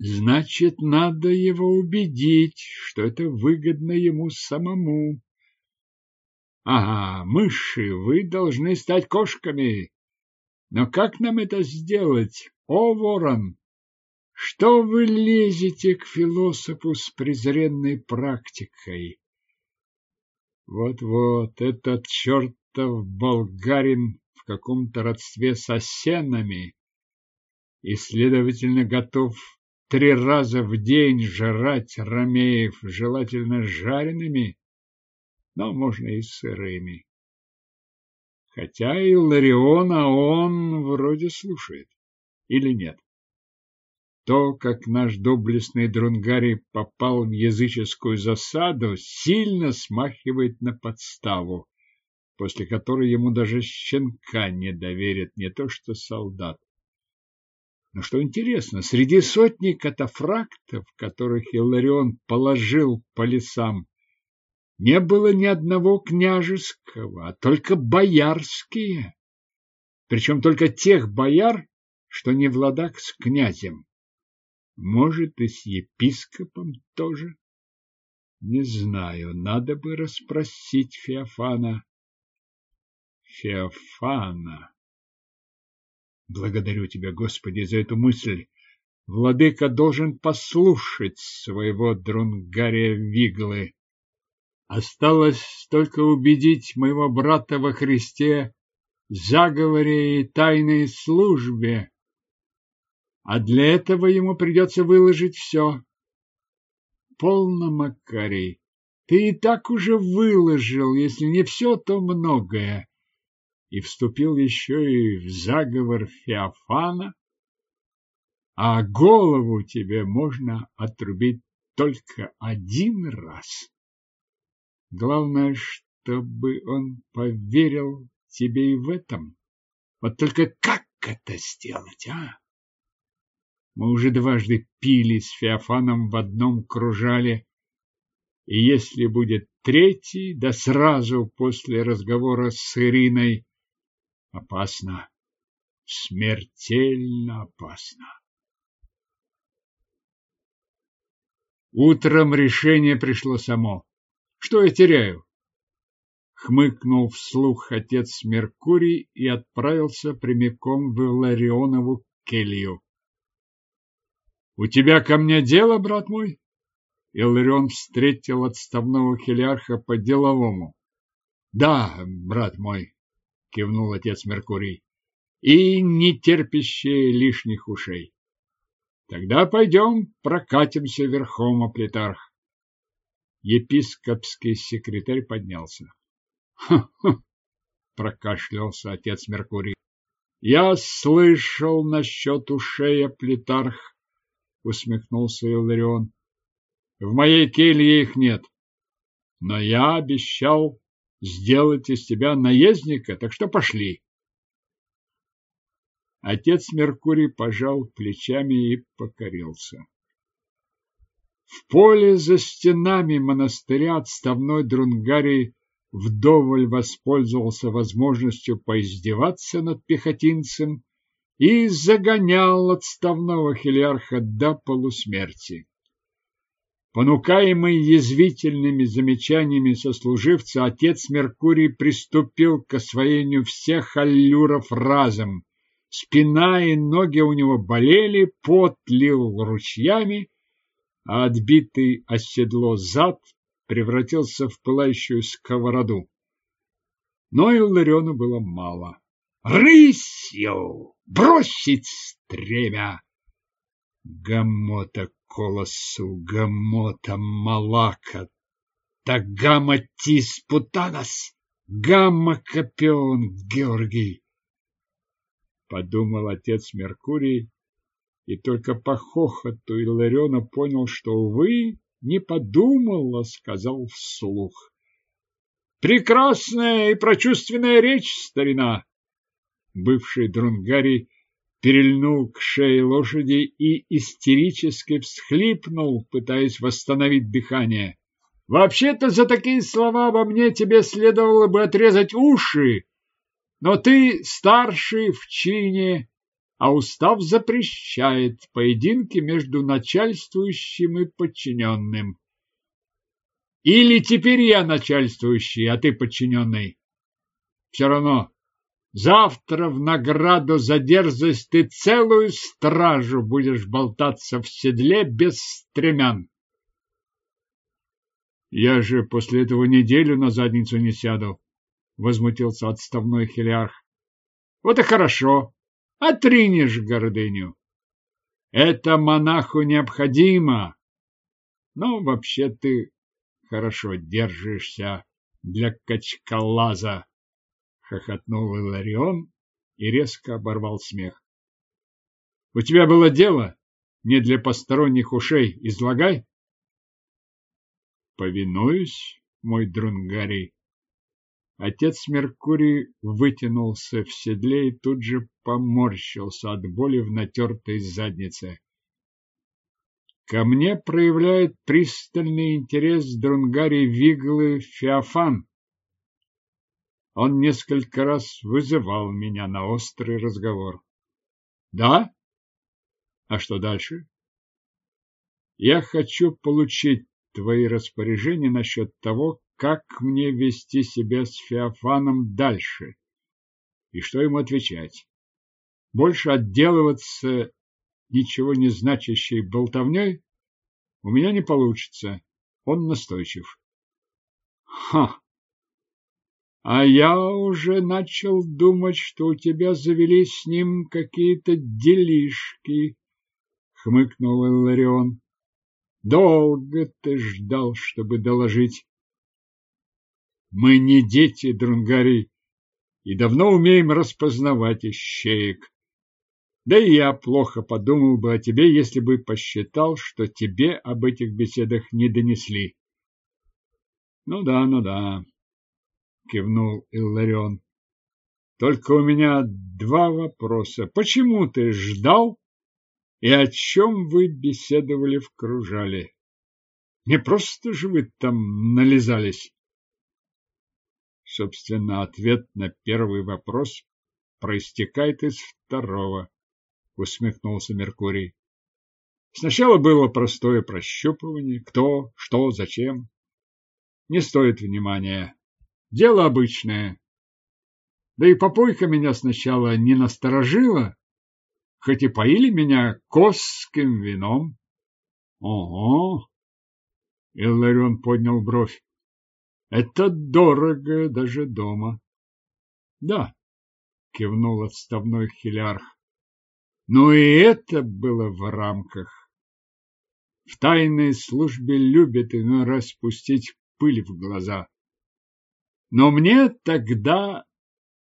Speaker 1: Значит, надо его убедить, что это выгодно ему самому. Ага, мыши, вы должны стать кошками. Но как нам это сделать, о ворон? Что вы лезете к философу с презренной практикой? Вот-вот, этот черт чертов болгарин в каком-то родстве с осенами и, следовательно, готов три раза в день жрать ромеев, желательно жареными, но можно и сырыми. Хотя и Лариона он вроде слушает. Или нет? То, как наш доблестный Друнгари попал в языческую засаду, сильно смахивает на подставу, после которой ему даже щенка не доверят, не то что солдат. Но что интересно, среди сотни катафрактов, которых Иларион положил по лесам, не было ни одного княжеского, а только боярские. Причем только тех бояр, что не в ладах с князем. Может, и с епископом тоже? Не знаю, надо бы расспросить Феофана. Феофана. Благодарю тебя, Господи, за эту мысль. Владыка должен послушать своего Друнгария Виглы. Осталось только убедить моего брата во Христе заговоре и тайной службе. А для этого ему придется выложить все. Полно, Макарий, ты и так уже выложил, если не все, то многое. И вступил еще и в заговор Феофана. А голову тебе можно отрубить только один раз. Главное, чтобы он поверил тебе и в этом. Вот только как это сделать, а? Мы уже дважды пили с Феофаном в одном кружале, и если будет третий, да сразу после разговора с Ириной, опасно, смертельно опасно. Утром решение пришло само. Что я теряю? Хмыкнул вслух отец Меркурий и отправился прямиком в Ларионову келью. У тебя ко мне дело, брат мой? Иларион встретил отставного хелиарха по-деловому. Да, брат мой, кивнул отец Меркурий, и не терпящие лишних ушей. Тогда пойдем прокатимся верхом, Аплетарх. Епископский секретарь поднялся. «Ха-ха!» — прокашлялся отец Меркурий. «Я слышал насчет ушей, Аплетарх!» — усмехнулся Иларион. «В моей келье их нет, но я обещал сделать из тебя наездника, так что пошли!» Отец Меркурий пожал плечами и покорился. В поле за стенами монастыря отставной Друнгарий вдоволь воспользовался возможностью поиздеваться над пехотинцем и загонял отставного хилиарха до полусмерти. Понукаемый язвительными замечаниями сослуживца, отец Меркурий приступил к освоению всех аллюров разом. Спина и ноги у него болели, пот лил ручьями, а отбитый оседло зад превратился в пылающую сковороду. Но и Лариону было мало. «Рысью! Бросить стремя!» Гамота колосу, гамота малака, тагама тис путанас, гамма копион Георгий. Подумал отец Меркурий и только по хохоту Илариона понял, что, увы, не подумал, а сказал вслух. Прекрасная и прочувственная речь, старина! Бывший Друнгарий перельнул к шее лошади и истерически всхлипнул, пытаясь восстановить дыхание. Вообще-то за такие слова обо мне тебе следовало бы отрезать уши, но ты старший в чине а устав запрещает поединки между начальствующим и подчиненным. Или теперь я начальствующий, а ты подчиненный. Все равно завтра в награду за дерзость ты целую стражу будешь болтаться в седле без стремян. Я же после этого неделю на задницу не сяду, возмутился отставной хилиарх. Вот и хорошо, Отринешь гордыню. Это монаху необходимо. Но вообще ты хорошо держишься для качкалаза. Хохотнул Иларион и резко оборвал смех. У тебя было дело не для посторонних ушей, излагай. Повинуюсь, мой Друнгарий. Отец Меркурий вытянулся в седле и тут же поморщился от боли в натертой заднице. Ко мне проявляет пристальный интерес Друнгарий Виглы Феофан. Он несколько раз вызывал меня на острый разговор. Да? А что дальше? Я хочу получить твои распоряжения насчет того, как мне вести себя с Феофаном дальше и что ему отвечать. Больше отделываться ничего не значащей болтовней у меня не получится. Он настойчив. Ха! А я уже начал думать, что у тебя завелись с ним какие-то делишки, хмыкнул Илларион. Долго ты ждал, чтобы доложить. Мы не дети, Друнгари, и давно умеем распознавать ищеек. Да и я плохо подумал бы о тебе, если бы посчитал, что тебе об этих беседах не донесли. Ну да, ну да, кивнул Илларион. Только у меня два вопроса. Почему ты ждал и о чем вы беседовали в кружале? Не просто же вы там нализались. Собственно, ответ на первый вопрос проистекает из второго усмехнулся Меркурий. Сначала было простое прощупывание, кто, что, зачем. Не стоит внимания. Дело обычное. Да и попойка меня сначала не насторожила, хоть и поили меня косским вином. Ого! Илларион поднял бровь. Это дорого даже дома. Да, кивнул отставной хилярх. Но и это было в рамках. В тайной службе любят иной раз пустить пыль в глаза. Но мне тогда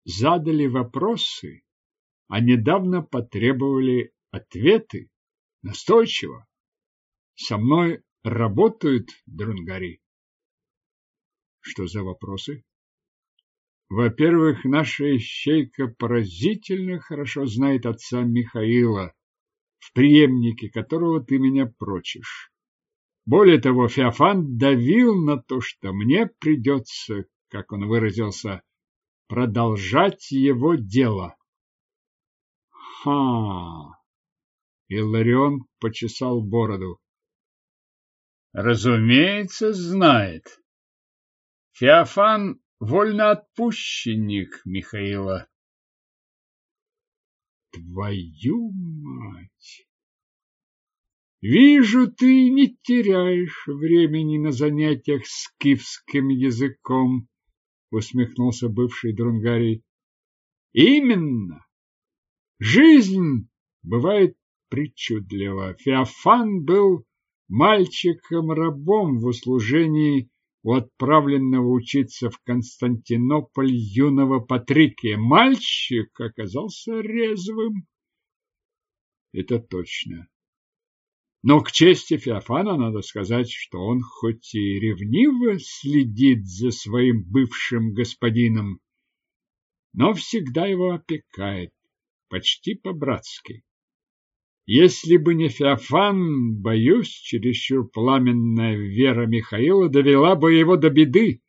Speaker 1: задали вопросы, а недавно потребовали ответы. Настойчиво. Со мной работают друнгари. Что за вопросы? Во-первых, наша ищейка поразительно хорошо знает отца Михаила, в преемнике которого ты меня прочишь. Более того, Феофан давил на то, что мне придется, как он выразился, продолжать его дело. Ха! Иларион почесал бороду. Разумеется, знает. Феофан вольноотпущенник Михаила. Твою мать! Вижу, ты не теряешь времени на занятиях с киевским языком, усмехнулся бывший Друнгарий. Именно. Жизнь бывает причудлива. Феофан был мальчиком-рабом в услужении у отправленного учиться в Константинополь юного Патрикия. Мальчик оказался резвым. Это точно. Но к чести Феофана надо сказать, что он хоть и ревниво следит за своим бывшим господином, но всегда его опекает, почти по-братски. Если бы не Феофан, боюсь, чересчур пламенная вера Михаила довела бы его до беды.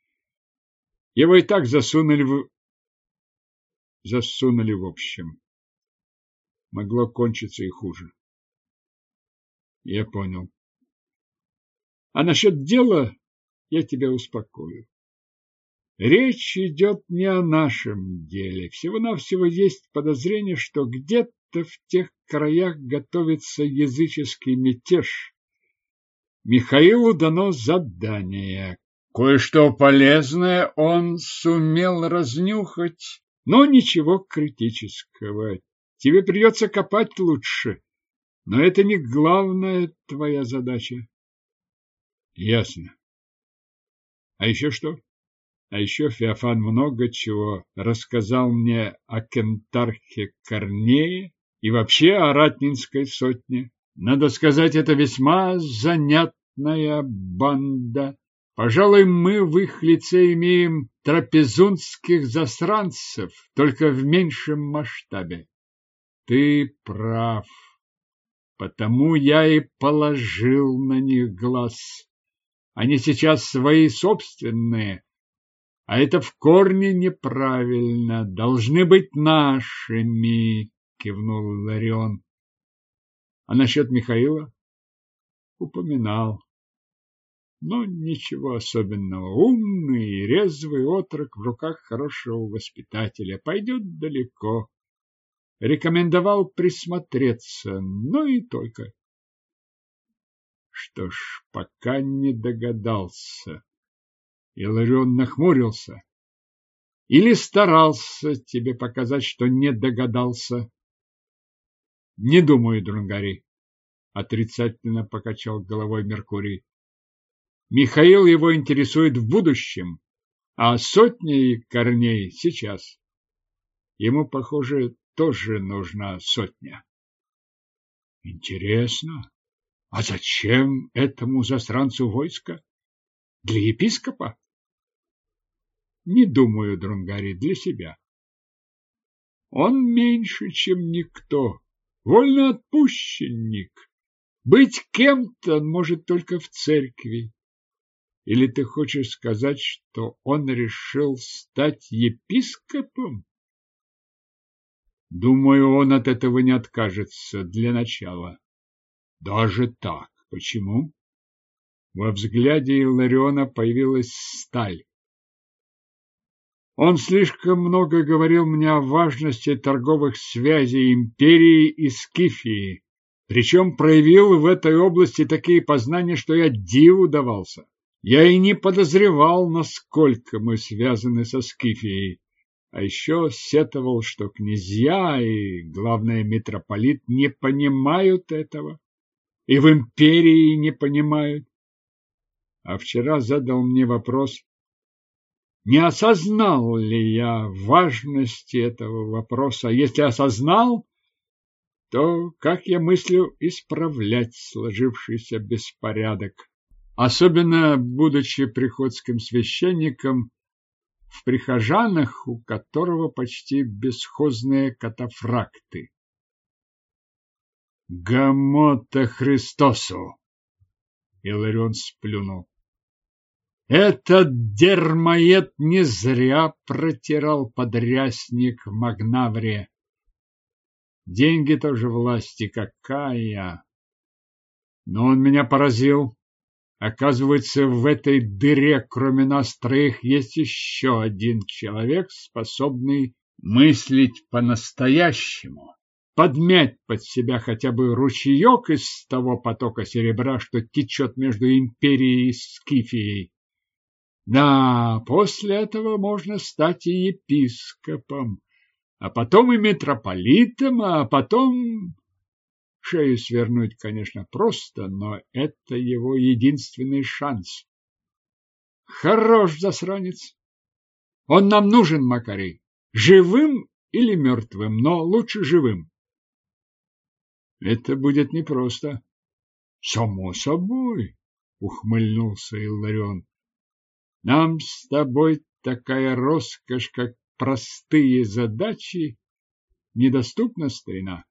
Speaker 1: Его и так засунули в... Засунули в общем. Могло кончиться и хуже. Я понял. А насчет дела я тебя успокою. Речь идет не о нашем деле. Всего-навсего есть подозрение, что где-то в тех краях готовится языческий мятеж. Михаилу дано задание. Кое-что полезное он сумел разнюхать, но ничего критического. Тебе придется копать лучше, но это не главная твоя задача. Ясно. А еще что? А еще Феофан много чего рассказал мне о кентархе Корнее и вообще о Ратнинской сотне. Надо сказать, это весьма занятная банда. Пожалуй, мы в их лице имеем трапезунских засранцев, только в меньшем масштабе. Ты прав. Потому я и положил на них глаз. Они сейчас свои собственные, а это в корне неправильно. Должны быть нашими, кивнул Ларион. А насчет Михаила? Упоминал. Но ничего особенного. Умный и резвый отрок в руках хорошего воспитателя. Пойдет далеко. Рекомендовал присмотреться, но и только. Что ж, пока не догадался. Иларион нахмурился. Или старался тебе показать, что не догадался. Не думаю, Друнгари, отрицательно покачал головой Меркурий. Михаил его интересует в будущем, а сотни корней сейчас. Ему, похоже, тоже нужна сотня. Интересно, а зачем этому засранцу войска? Для епископа? Не думаю, Друнгари, для себя. Он меньше, чем никто, вольноотпущенник. Быть кем-то он может только в церкви. Или ты хочешь сказать, что он решил стать епископом? Думаю, он от этого не откажется для начала. Даже так. Почему? Во взгляде Илариона появилась сталь. Он слишком много говорил мне о важности торговых связей империи и Скифии, причем проявил в этой области такие познания, что я диву давался. Я и не подозревал, насколько мы связаны со Скифией. А еще сетовал, что князья и, главное, митрополит не понимают этого. И в империи не понимают. А вчера задал мне вопрос, не осознал ли я важности этого вопроса. Если осознал, то как я мыслю исправлять сложившийся беспорядок? Особенно будучи приходским священником в прихожанах, у которого почти бесхозные катафракты. Гамота Христосу! Иларион сплюнул. Этот дермоед не зря протирал подрясник в Магнавре. Деньги тоже власти какая. Но он меня поразил. Оказывается, в этой дыре, кроме нас троих, есть еще один человек, способный мыслить по-настоящему, подмять под себя хотя бы ручеек из того потока серебра, что течет между империей и Скифией. Да, после этого можно стать и епископом, а потом и митрополитом, а потом... Шею свернуть, конечно, просто, но это его единственный шанс. Хорош засранец. Он нам нужен, Макарий, живым или мертвым, но лучше живым. Это будет непросто. Само собой, ухмыльнулся Илларион. Нам с тобой такая роскошь, как простые задачи, недоступна, старина.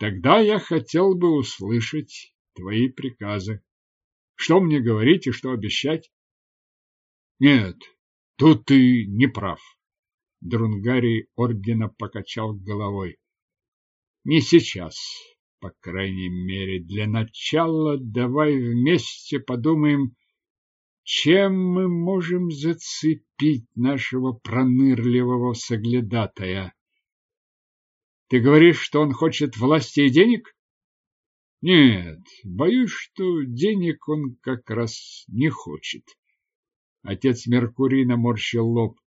Speaker 1: Тогда я хотел бы услышать твои приказы. Что мне говорить и что обещать? Нет, тут ты не прав. Друнгарий ордена покачал головой. Не сейчас, по крайней мере. Для начала давай вместе подумаем, чем мы можем зацепить нашего пронырливого соглядатая? Ты говоришь, что он хочет власти и денег? Нет, боюсь, что денег он как раз не хочет. Отец Меркурий наморщил лоб.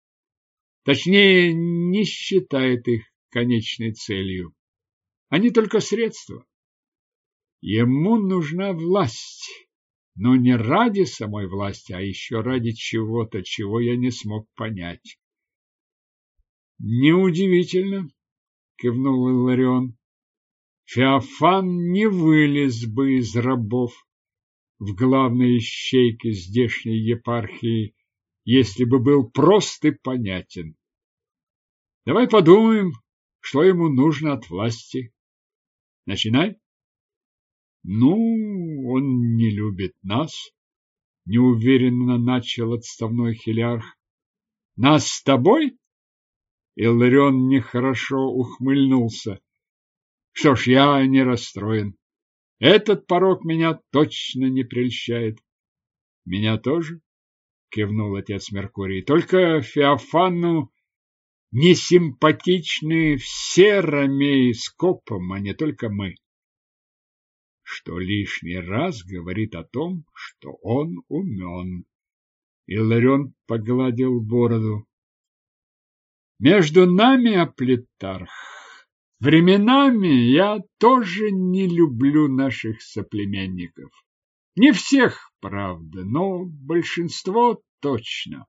Speaker 1: Точнее, не считает их конечной целью. Они только средства. Ему нужна власть, но не ради самой власти, а еще ради чего-то, чего я не смог понять. Неудивительно, кивнул Иларион. Феофан не вылез бы из рабов в главной ищейке здешней епархии, если бы был прост и понятен. Давай подумаем, что ему нужно от власти. Начинай. Ну, он не любит нас, неуверенно начал отставной хилярх. Нас с тобой? Илларион нехорошо ухмыльнулся. Что ж, я не расстроен. Этот порог меня точно не прельщает. Меня тоже, кивнул отец Меркурий. Только Феофану несимпатичны все ромеи с копом, а не только мы. Что лишний раз говорит о том, что он умен. Иларион погладил бороду. Между нами, Аплетарх, временами я тоже не люблю наших соплеменников. Не всех, правда, но большинство точно.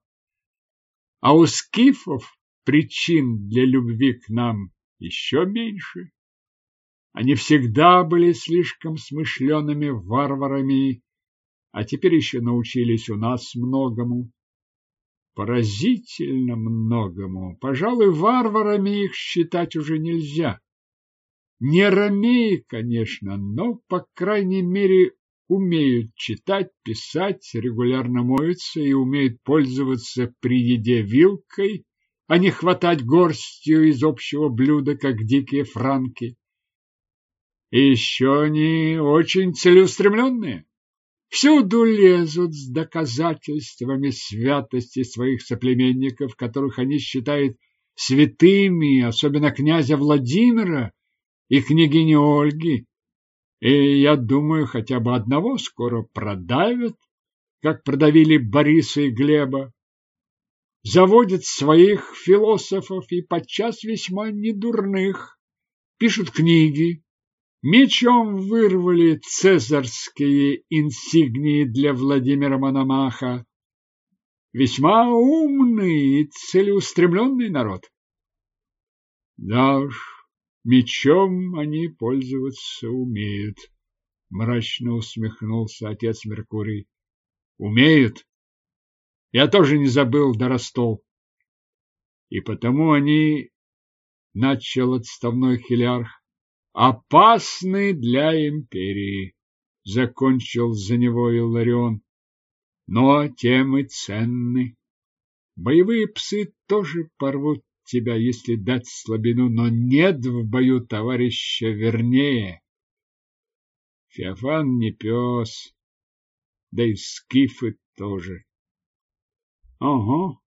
Speaker 1: А у скифов причин для любви к нам еще меньше. Они всегда были слишком смышленными варварами, а теперь еще научились у нас многому поразительно многому. Пожалуй, варварами их считать уже нельзя. Не ромеи, конечно, но, по крайней мере, умеют читать, писать, регулярно моются и умеют пользоваться при еде вилкой, а не хватать горстью из общего блюда, как дикие франки. И еще они очень целеустремленные. Всюду лезут с доказательствами святости своих соплеменников, которых они считают святыми, особенно князя Владимира и княгини Ольги. И я думаю, хотя бы одного скоро продавят, как продавили Бориса и Глеба. Заводят своих философов и подчас весьма недурных, пишут книги, Мечом вырвали цезарские инсигнии для Владимира Мономаха. Весьма умный и целеустремленный народ. Да уж, мечом они пользоваться умеют, мрачно усмехнулся отец Меркурий. Умеют. Я тоже не забыл Доростол. И потому они, начал отставной хилярх, опасны для империи, закончил за него Илларион. Но тем и ценны. Боевые псы тоже порвут тебя, если дать слабину, но нет в бою товарища вернее. Феофан не пес, да и скифы тоже. Ага.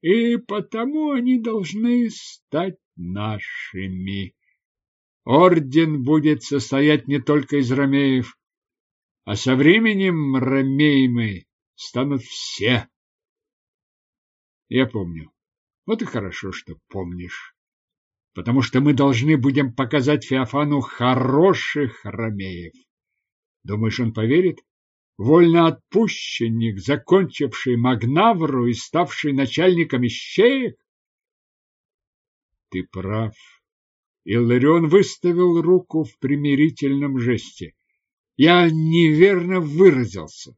Speaker 1: И потому они должны стать нашими. Орден будет состоять не только из ромеев, а со временем ромеями станут все. Я помню. Вот и хорошо, что помнишь. Потому что мы должны будем показать Феофану хороших ромеев. Думаешь, он поверит? Вольноотпущенник, закончивший Магнавру и ставший начальником ищеек? Ты прав. Илларион выставил руку в примирительном жесте. Я неверно выразился.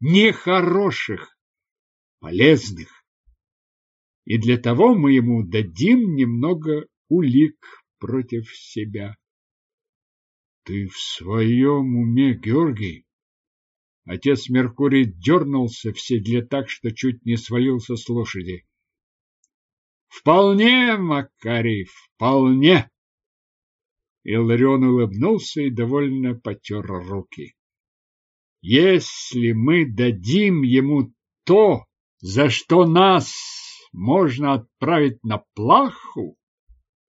Speaker 1: Нехороших, полезных. И для того мы ему дадим немного улик против себя. Ты в своем уме, Георгий? Отец Меркурий дернулся в седле так, что чуть не свалился с лошади. Вполне, Макарий, вполне. Иларион улыбнулся и довольно потер руки. Если мы дадим ему то, за что нас можно отправить на плаху,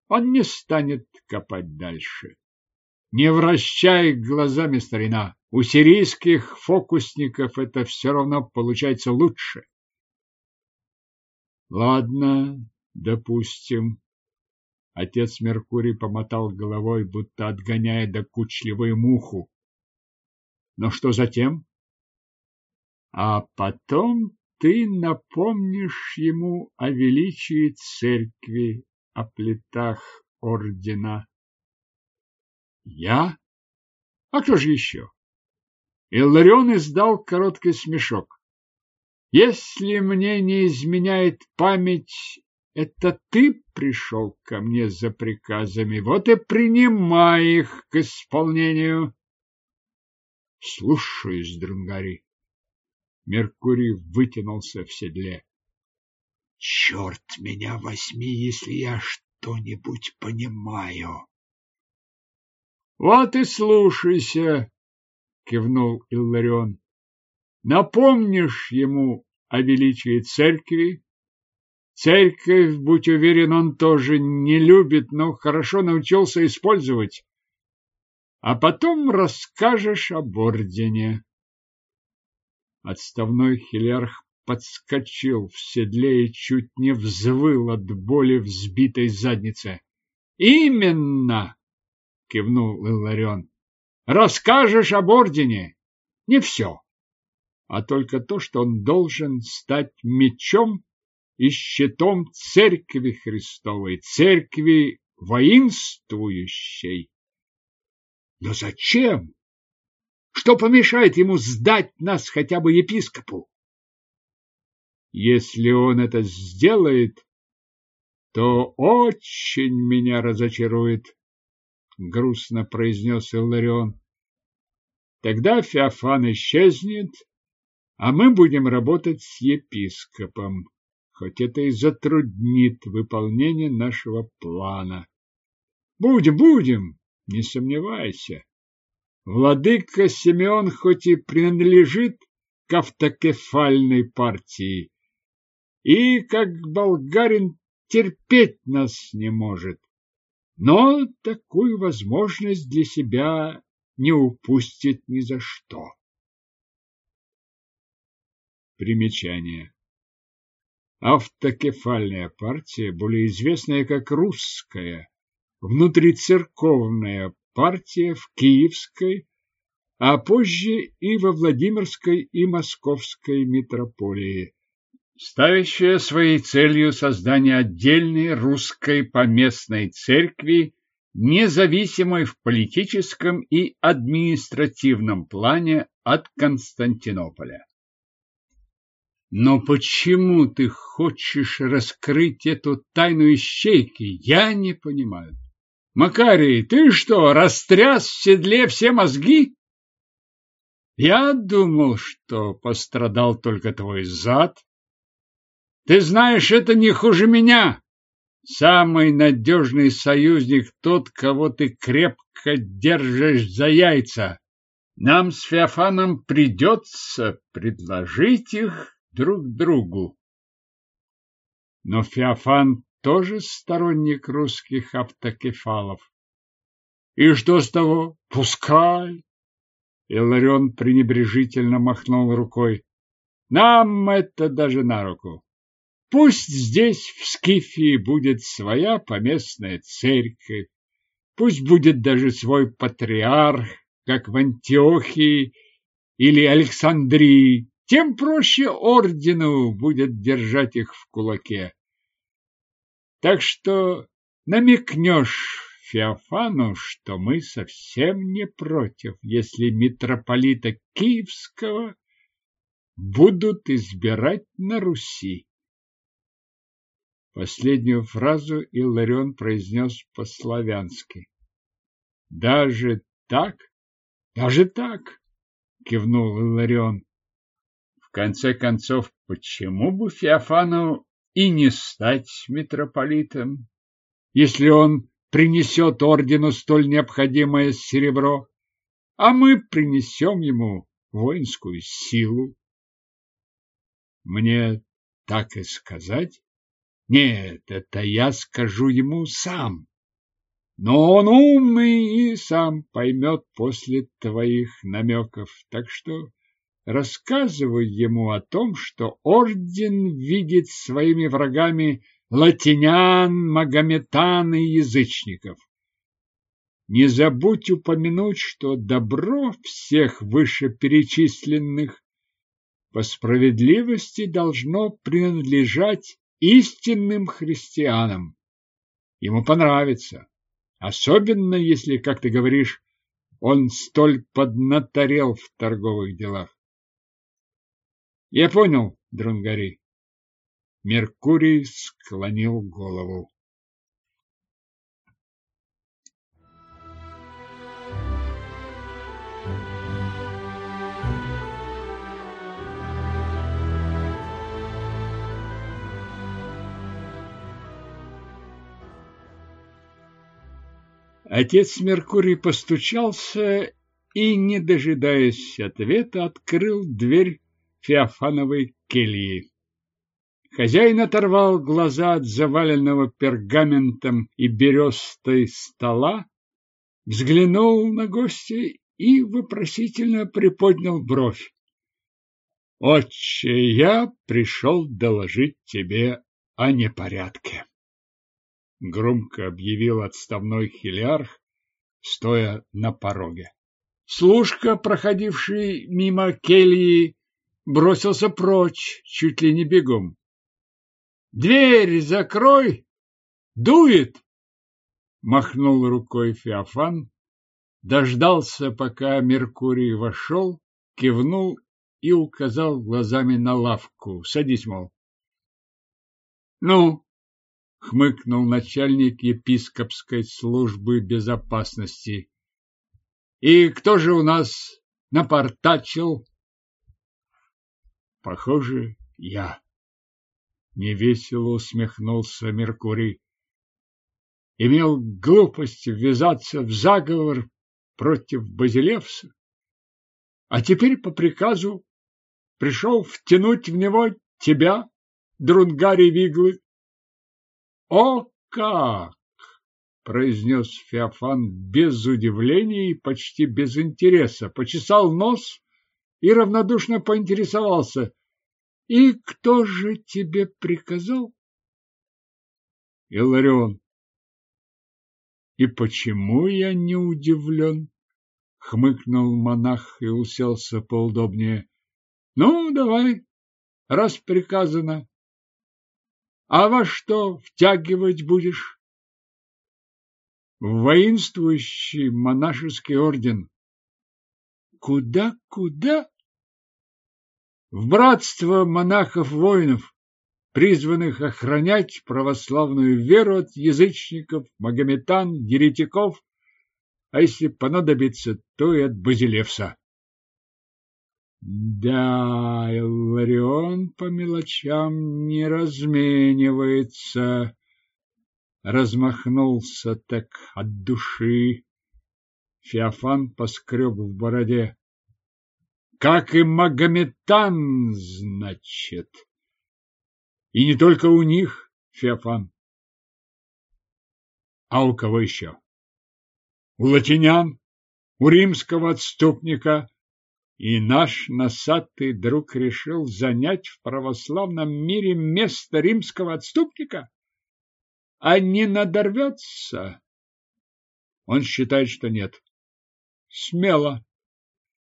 Speaker 1: он не станет копать дальше. Не вращай глазами, старина. У сирийских фокусников это все равно получается лучше. Ладно, допустим. Отец Меркурий помотал головой, будто отгоняя докучливую муху. Но что затем? А потом ты напомнишь ему о величии церкви, о плитах ордена. Я? А кто же еще? Илларион издал короткий смешок. Если мне не изменяет память, это ты пришел ко мне за приказами, вот и принимай их к исполнению. Слушаюсь, Дрангари. Меркурий вытянулся в седле. Черт меня возьми, если я что-нибудь понимаю. Вот и слушайся, кивнул Илларион. Напомнишь ему о величии церкви? Церковь, будь уверен, он тоже не любит, но хорошо научился использовать. А потом расскажешь об ордене. Отставной хилярх подскочил в седле и чуть не взвыл от боли в сбитой заднице. Именно, кивнул Илларион. Расскажешь об ордене. Не все, а только то, что он должен стать мечом и щитом церкви Христовой, церкви воинствующей. Но зачем? Что помешает ему сдать нас хотя бы епископу? Если он это сделает, то очень меня разочарует, грустно произнес Илларион. Тогда Феофан исчезнет, а мы будем работать с епископом, хоть это и затруднит выполнение нашего плана. Будем, будем, не сомневайся. Владыка Симеон хоть и принадлежит к автокефальной партии, и, как болгарин, терпеть нас не может, но такую возможность для себя не упустит ни за что. Примечание. Автокефальная партия, более известная как русская, внутрицерковная партия в Киевской, а позже и во Владимирской и Московской митрополии, ставящая своей целью создание отдельной русской поместной церкви, независимой в политическом и административном плане от Константинополя. Но почему ты хочешь раскрыть эту тайну ищейки, я не понимаю. Макарий, ты что, растряс в седле все мозги? Я думал, что пострадал только твой зад. Ты знаешь, это не хуже меня. Самый надежный союзник тот, кого ты крепко держишь за яйца. Нам с Феофаном придется предложить их друг другу. Но Феофан тоже сторонник русских автокефалов. И что с того? Пускай. Иларион пренебрежительно махнул рукой. Нам это даже на руку. Пусть здесь, в Скифии, будет своя поместная церковь, пусть будет даже свой патриарх, как в Антиохии или Александрии, тем проще ордену будет держать их в кулаке. Так что намекнешь Феофану, что мы совсем не против, если митрополита Киевского будут избирать на Руси. Последнюю фразу Илларион произнес по-славянски. «Даже так? Даже так?» — кивнул Илларион. «В конце концов, почему бы Феофану и не стать митрополитом, если он принесет ордену столь необходимое серебро, а мы принесем ему воинскую силу. Мне так и сказать? Нет, это я скажу ему сам. Но он умный и сам поймет после твоих намеков, так что рассказывай ему о том, что орден видит своими врагами латинян, магометан и язычников. Не забудь упомянуть, что добро всех вышеперечисленных по справедливости должно принадлежать истинным христианам. Ему понравится, особенно если, как ты говоришь, он столь поднаторел в торговых делах. Я понял, Дронгари. Меркурий склонил голову. Отец Меркурий постучался и, не дожидаясь ответа, открыл дверь Феофановой кельи. Хозяин оторвал глаза от заваленного пергаментом и берестой стола, взглянул на гостя и вопросительно приподнял бровь. «Отче, я пришел доложить тебе о непорядке», — громко объявил отставной хилиарх, стоя на пороге. Служка, проходивший мимо кельи, бросился прочь, чуть ли не бегом. Дверь закрой! Дует! Махнул рукой Феофан, дождался, пока Меркурий вошел, кивнул и указал глазами на лавку. Садись, мол. Ну, хмыкнул начальник епископской службы безопасности. И кто же у нас напортачил? Похоже, я. Невесело усмехнулся Меркурий. Имел глупость ввязаться в заговор против Базилевса, а теперь по приказу пришел втянуть в него тебя, Друнгари Виглы. О, как! произнес Феофан без удивления и почти без интереса, почесал нос и равнодушно поинтересовался. И кто же тебе приказал? Иларион. И почему я не удивлен? Хмыкнул монах и уселся поудобнее. Ну, давай, раз приказано. А во что втягивать будешь? В воинствующий монашеский орден. Куда, куда? В братство монахов-воинов, призванных охранять православную веру от язычников, магометан, еретиков, а если понадобится, то и от Базилевса. Да, Илларион по мелочам не разменивается, размахнулся так от души. Феофан поскреб в бороде. Как и Магометан, значит. И не только у них, Феофан. А у кого еще? У латинян, у римского отступника. И наш носатый друг решил занять в православном мире место римского отступника? А не надорвется? Он считает, что нет. Смело,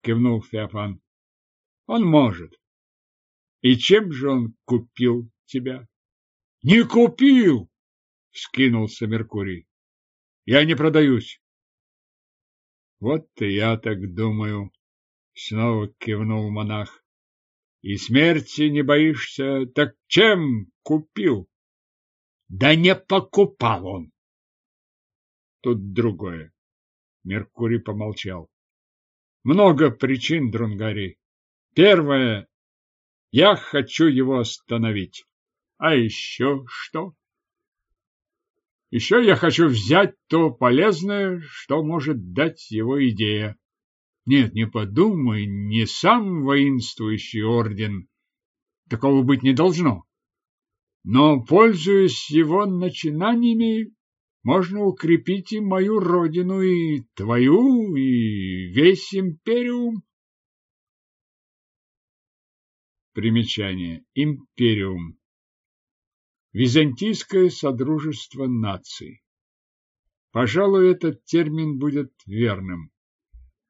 Speaker 1: кивнул Феофан. Он может. И чем же он купил тебя? Не купил, скинулся Меркурий. Я не продаюсь. Вот и я так думаю, снова кивнул монах. И смерти не боишься, так чем купил? Да не покупал он. Тут другое. Меркурий помолчал. Много причин, Друнгари. Первое. Я хочу его остановить. А еще что? Еще я хочу взять то полезное, что может дать его идея. Нет, не подумай, не сам воинствующий орден. Такого быть не должно. Но, пользуясь его начинаниями, можно укрепить и мою родину, и твою, и весь империум. Примечание. Империум. Византийское содружество наций. Пожалуй, этот термин будет верным.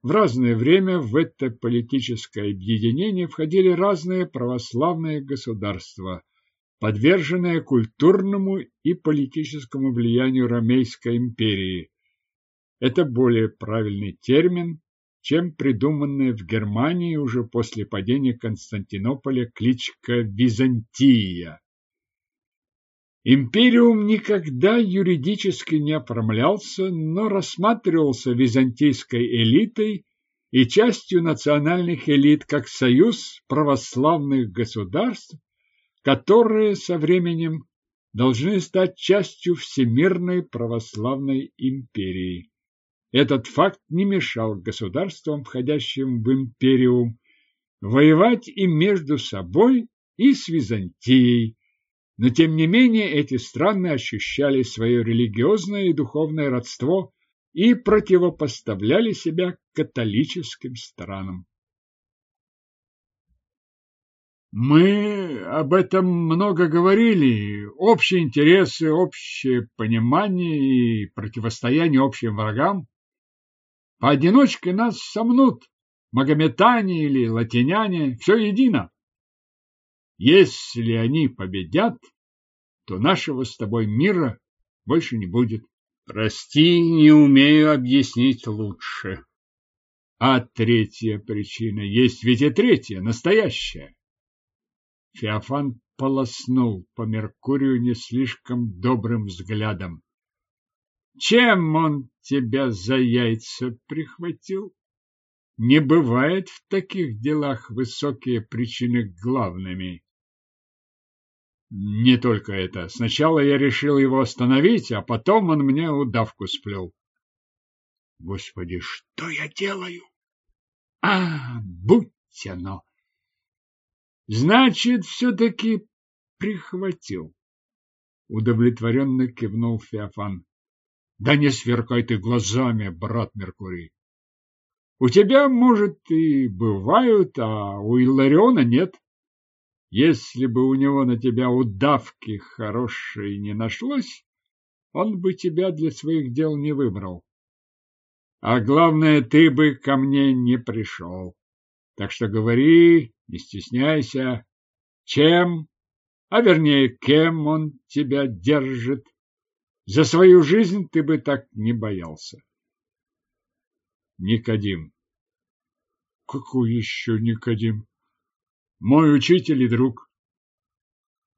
Speaker 1: В разное время в это политическое объединение входили разные православные государства, подверженные культурному и политическому влиянию Ромейской империи. Это более правильный термин, чем придуманная в Германии уже после падения Константинополя кличка Византия. Империум никогда юридически не оформлялся, но рассматривался византийской элитой и частью национальных элит как союз православных государств, которые со временем должны стать частью Всемирной православной империи. Этот факт не мешал государствам, входящим в империум, воевать и между собой, и с Византией, но тем не менее эти страны ощущали свое религиозное и духовное родство и противопоставляли себя католическим странам. Мы об этом много говорили. Общие интересы, общее понимание и противостояние общим врагам. Поодиночке нас сомнут, магометане или латиняне, все едино. Если они победят, то нашего с тобой мира больше не будет. Прости, не умею объяснить лучше. А третья причина есть ведь и третья, настоящая. Феофан полоснул по Меркурию не слишком добрым взглядом. Чем он тебя за яйца прихватил? Не бывает в таких делах высокие причины главными. Не только это. Сначала я решил его остановить, а потом он мне удавку сплел. Господи, что я делаю? А, будь оно! Значит, все-таки прихватил. Удовлетворенно кивнул Феофан. Да не сверкай ты глазами, брат Меркурий. У тебя, может, и бывают, а у Илариона нет. Если бы у него на тебя удавки хорошей не нашлось, он бы тебя для своих дел не выбрал. А главное, ты бы ко мне не пришел. Так что говори, не стесняйся, чем, а вернее, кем он тебя держит. За свою жизнь ты бы так не боялся. Никодим. Какой еще Никодим? Мой учитель и друг.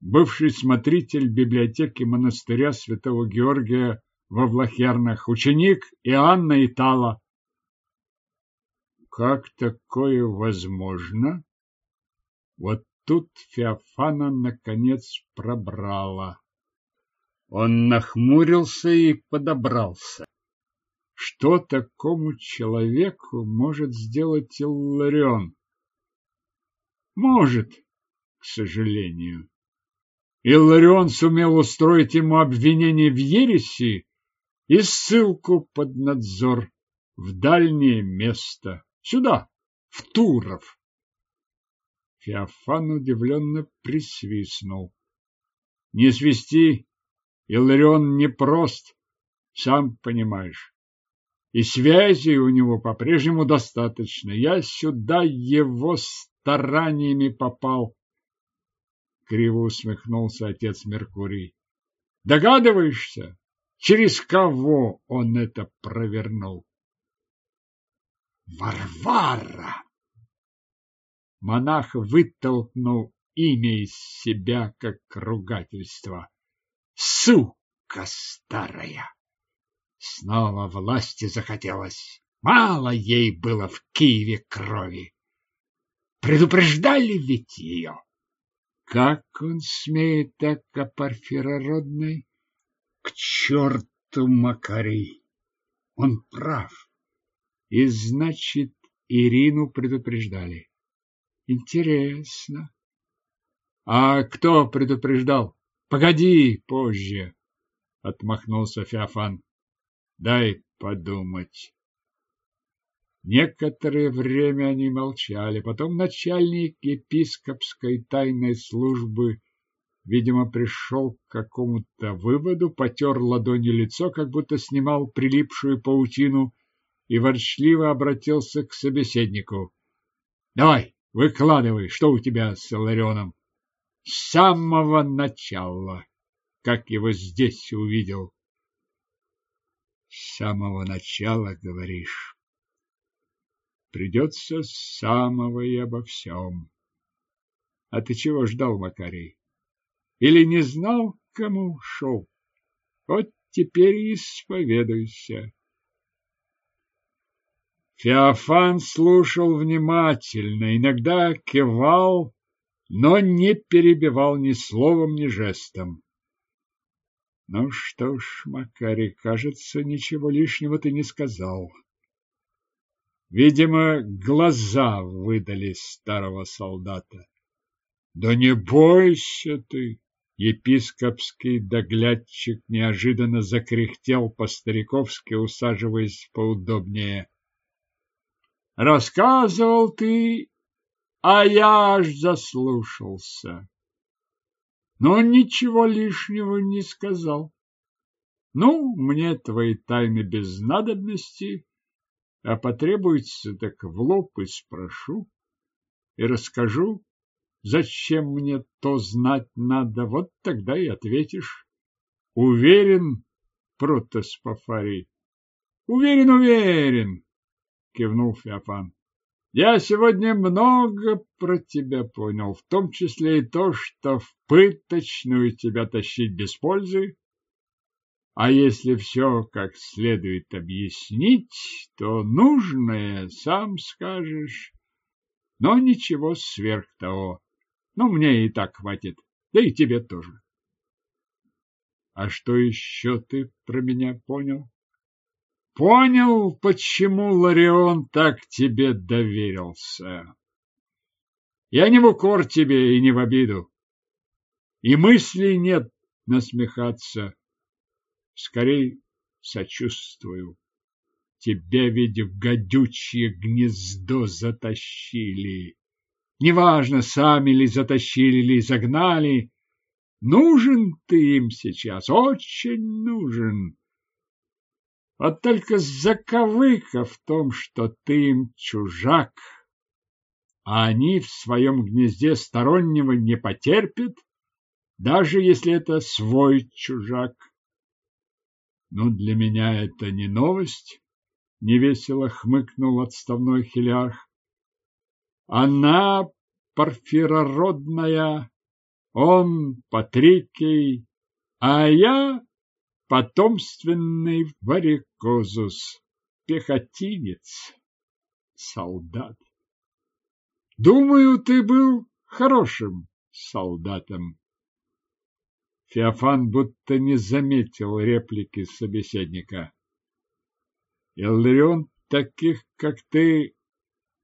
Speaker 1: Бывший смотритель библиотеки монастыря святого Георгия во Влахернах, ученик Иоанна Итала. Как такое возможно? Вот тут Феофана наконец пробрала. Он нахмурился и подобрался. Что такому человеку может сделать Илларион? Может, к сожалению. Илларион сумел устроить ему обвинение в ереси и ссылку под надзор в дальнее место, сюда, в Туров. Феофан удивленно присвистнул. Не свисти, Илларион непрост, сам понимаешь. И связей у него по-прежнему достаточно. Я сюда его стараниями попал. Криво усмехнулся отец Меркурий. Догадываешься, через кого он это провернул? Варвара! Монах вытолкнул имя из себя как ругательство. Сука старая! Снова власти захотелось. Мало ей было в Киеве крови. Предупреждали ведь ее. Как он смеет так о парфирородной? К черту Макарий! Он прав. И значит, Ирину предупреждали. Интересно. А кто предупреждал? Погоди, позже, отмахнулся Феофан. Дай подумать. Некоторое время они молчали. Потом начальник епископской тайной службы, видимо, пришел к какому-то выводу, потер ладони лицо, как будто снимал прилипшую паутину, и ворчливо обратился к собеседнику. Давай, выкладывай, что у тебя с Иларионом? С самого начала, как его здесь увидел. С самого начала, говоришь? Придется с самого и обо всем. А ты чего ждал, Макарий? Или не знал, кому шел? Вот теперь и исповедуйся. Феофан слушал внимательно, иногда кивал, но не перебивал ни словом, ни жестом. Ну что ж, Макарий, кажется, ничего лишнего ты не сказал. Видимо, глаза выдали старого солдата. Да не бойся ты! Епископский доглядчик неожиданно закряхтел по-стариковски, усаживаясь поудобнее. Рассказывал ты, а я аж заслушался. Но ничего лишнего не сказал. Ну, мне твои тайны без надобности, а потребуется, так в лоб и спрошу, и расскажу, зачем мне то знать надо, вот тогда и ответишь. Уверен, протоспофарий? Уверен, уверен, кивнул Феофан. Я сегодня много про тебя понял, в том числе и то, что в пыточную тебя тащить без пользы, а если все как следует объяснить, то нужное сам скажешь, но ничего сверх того. Ну, мне и так хватит, да и тебе тоже. А что еще ты про меня понял? Понял, почему Ларион так тебе доверился. Я не в укор тебе и не в обиду. И мыслей нет насмехаться скорей сочувствую. Тебя ведь в гадючее гнездо затащили. Неважно, сами ли затащили, или загнали. Нужен ты им сейчас, очень нужен. Вот только заковыка в том, что ты им чужак, а они в своем гнезде стороннего не потерпят, даже если это свой чужак. Но для меня это не новость, невесело хмыкнул отставной хилярх. Она парфирородная, он Патрикий, а я потомственный варикозус, пехотинец, солдат. Думаю, ты был хорошим солдатом. Феофан будто не заметил реплики собеседника. Илларион таких, как ты,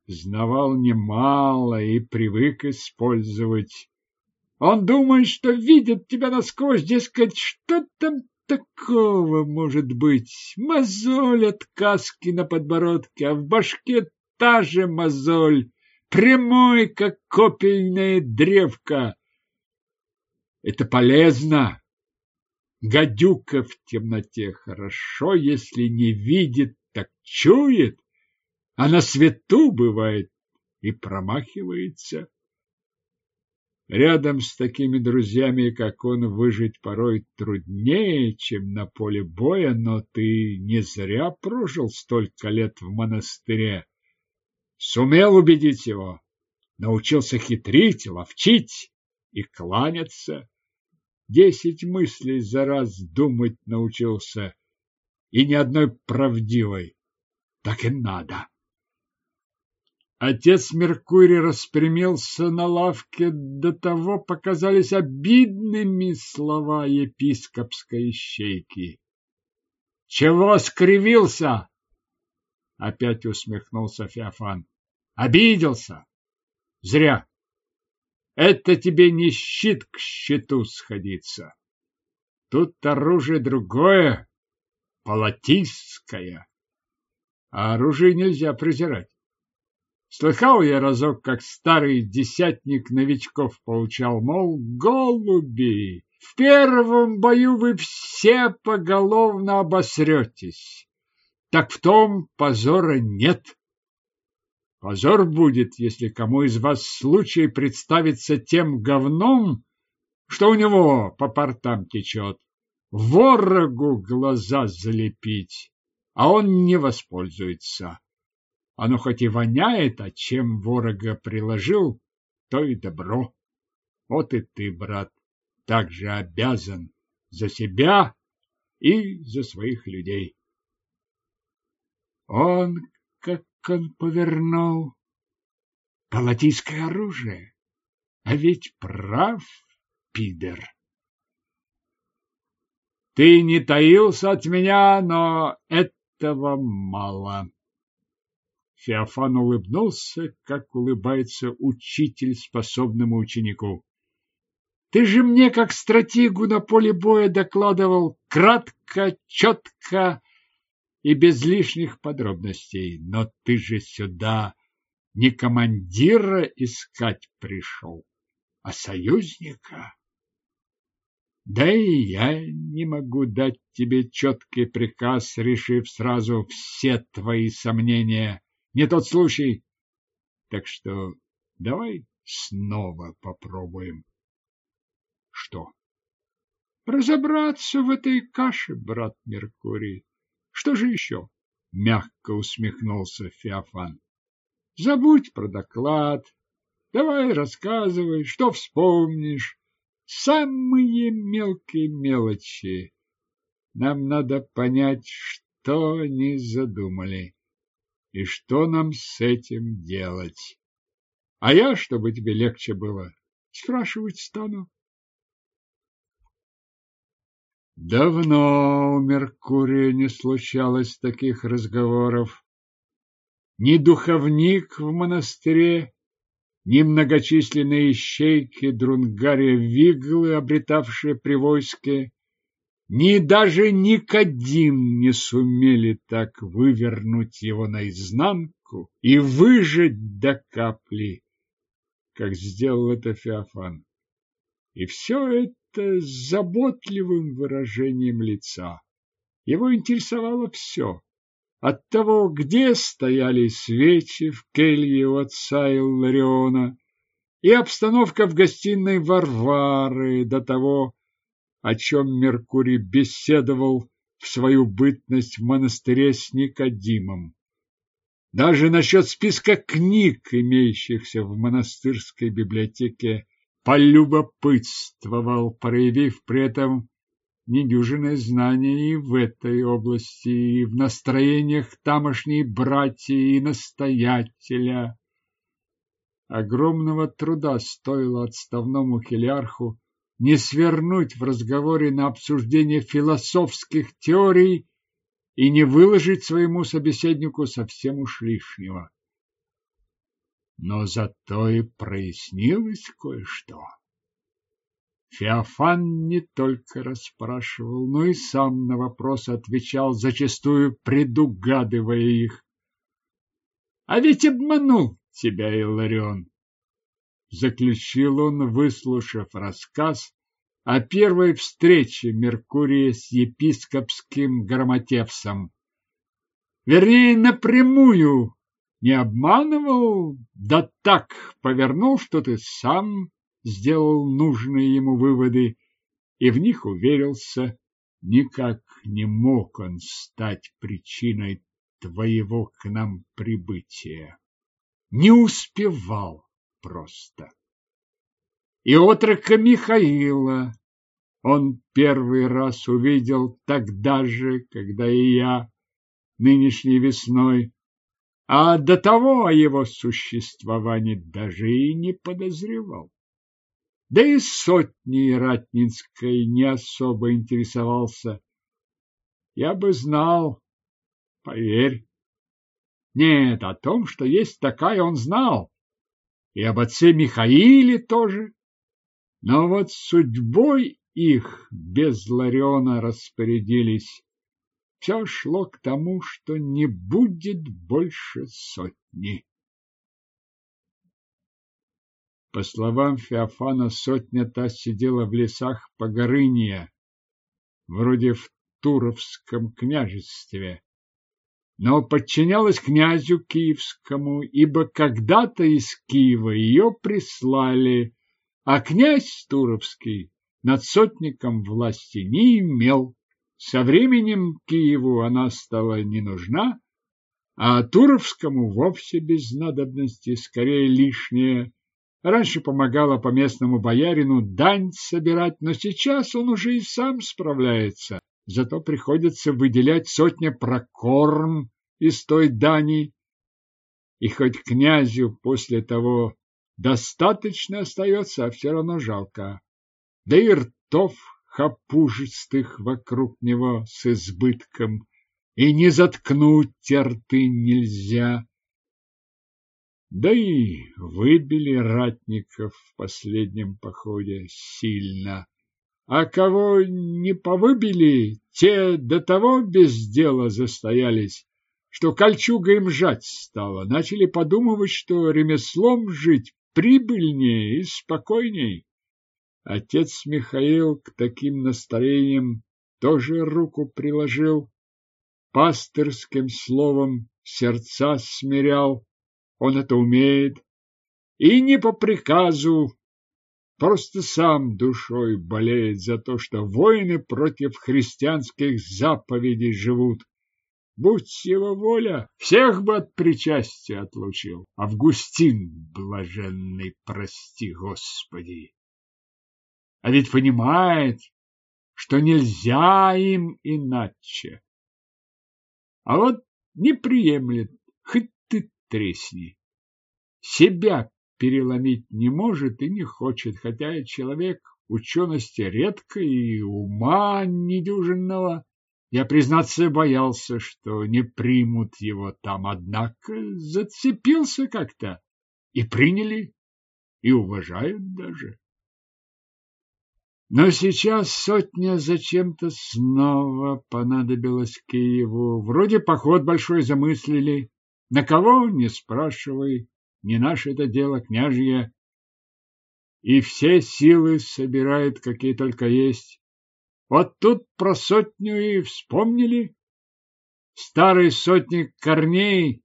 Speaker 1: знавал немало и привык использовать. Он думает, что видит тебя насквозь, дескать, что там такого может быть? Мозоль от каски на подбородке, а в башке та же мозоль, прямой, как копейная древка. Это полезно. Гадюка в темноте хорошо, если не видит, так чует, а на свету бывает и промахивается. Рядом с такими друзьями, как он, выжить порой труднее, чем на поле боя, но ты не зря прожил столько лет в монастыре. Сумел убедить его, научился хитрить, ловчить и кланяться десять мыслей за раз думать научился, и ни одной правдивой. Так и надо. Отец Меркурий распрямился на лавке, до того показались обидными слова епископской щейки. — Чего скривился? — опять усмехнулся Феофан. — Обиделся? Зря. Это тебе не щит к щиту сходиться. Тут оружие другое, палатистское. А оружие нельзя презирать. Слыхал я разок, как старый десятник новичков получал, мол, голуби, в первом бою вы все поголовно обосретесь. так в том позора нет. Позор будет, если кому из вас случай представится тем говном, что у него по портам течет, ворогу глаза залепить, а он не воспользуется. Оно хоть и воняет, а чем ворога приложил, то и добро. Вот и ты, брат, также обязан за себя и за своих людей. Он как он повернул. Палатийское оружие. А ведь прав, пидор. Ты не таился от меня, но этого мало. Феофан улыбнулся, как улыбается учитель способному ученику. Ты же мне, как стратегу на поле боя, докладывал кратко, четко, и без лишних подробностей. Но ты же сюда не командира искать пришел, а союзника. Да и я не могу дать тебе четкий приказ, решив сразу все твои сомнения. Не тот случай. Так что давай снова попробуем. Что? Разобраться в этой каше, брат Меркурий. Что же еще? Мягко усмехнулся Феофан. Забудь про доклад. Давай рассказывай, что вспомнишь. Самые мелкие мелочи. Нам надо понять, что они задумали и что нам с этим делать. А я, чтобы тебе легче было, спрашивать стану. Давно у Меркурия не случалось таких разговоров. Ни духовник в монастыре, ни многочисленные ищейки Друнгария Виглы, обретавшие при войске, ни даже Никодим не сумели так вывернуть его наизнанку и выжать до капли, как сделал это Феофан. И все это с заботливым выражением лица. Его интересовало все. От того, где стояли свечи в келье у отца Иллариона, и обстановка в гостиной Варвары, до того, о чем Меркурий беседовал в свою бытность в монастыре с Никодимом. Даже насчет списка книг, имеющихся в монастырской библиотеке полюбопытствовал, проявив при этом недюжинное знание и в этой области, и в настроениях тамошней братья и настоятеля. Огромного труда стоило отставному хилярху не свернуть в разговоре на обсуждение философских теорий и не выложить своему собеседнику совсем уж лишнего но зато и прояснилось кое-что. Феофан не только расспрашивал, но и сам на вопросы отвечал, зачастую предугадывая их. — А ведь обманул тебя, Иларион! — заключил он, выслушав рассказ о первой встрече Меркурия с епископским грамотевсом. Вернее, напрямую не обманывал, да так повернул, что ты сам сделал нужные ему выводы и в них уверился. Никак не мог он стать причиной твоего к нам прибытия. Не успевал просто. И отрока Михаила он первый раз увидел тогда же, когда и я, нынешней весной, а до того о его существовании даже и не подозревал. Да и сотни Ратнинской не особо интересовался. Я бы знал, поверь. Нет, о том, что есть такая, он знал. И об отце Михаиле тоже. Но вот судьбой их без Лариона распорядились все шло к тому, что не будет больше сотни. По словам Феофана, сотня та сидела в лесах Погорыния, вроде в Туровском княжестве, но подчинялась князю Киевскому, ибо когда-то из Киева ее прислали, а князь Туровский над сотником власти не имел. Со временем Киеву она стала не нужна, а Туровскому вовсе без надобности, скорее лишнее. Раньше помогала по местному боярину дань собирать, но сейчас он уже и сам справляется. Зато приходится выделять сотня прокорм из той дани. И хоть князю после того достаточно остается, а все равно жалко. Да и ртов хапужистых вокруг него с избытком, и не заткнуть терты нельзя. Да и выбили ратников в последнем походе сильно. А кого не повыбили, те до того без дела застоялись, что кольчуга им жать стала. Начали подумывать, что ремеслом жить прибыльнее и спокойней. Отец Михаил к таким настроениям тоже руку приложил, пастырским словом сердца смирял, он это умеет, и не по приказу, просто сам душой болеет за то, что воины против христианских заповедей живут. Будь его воля, всех бы от причастия отлучил. Августин блаженный, прости Господи. А ведь понимает, что нельзя им иначе. А вот не приемлет, хоть ты тресни. Себя переломить не может и не хочет, хотя человек учености редко и ума недюжинного. Я, признаться, боялся, что не примут его там, однако зацепился как-то. И приняли, и уважают даже. Но сейчас сотня зачем-то снова понадобилась Киеву. Вроде поход большой замыслили. На кого, не спрашивай, не наше это дело, княжье. И все силы собирает, какие только есть. Вот тут про сотню и вспомнили. Старый сотник Корней,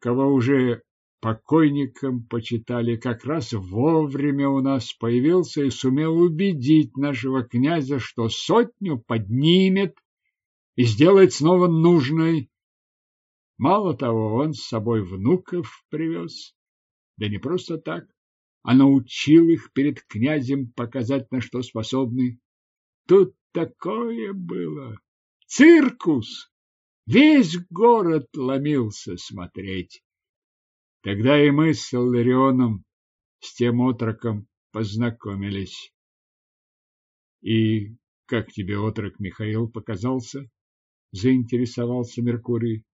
Speaker 1: кого уже покойником почитали, как раз вовремя у нас появился и сумел убедить нашего князя, что сотню поднимет и сделает снова нужной. Мало того, он с собой внуков привез, да не просто так, а научил их перед князем показать, на что способны. Тут такое было. Циркус! Весь город ломился смотреть. Тогда и мы с Илларионом, с тем отроком, познакомились. И как тебе отрок Михаил показался? Заинтересовался Меркурий.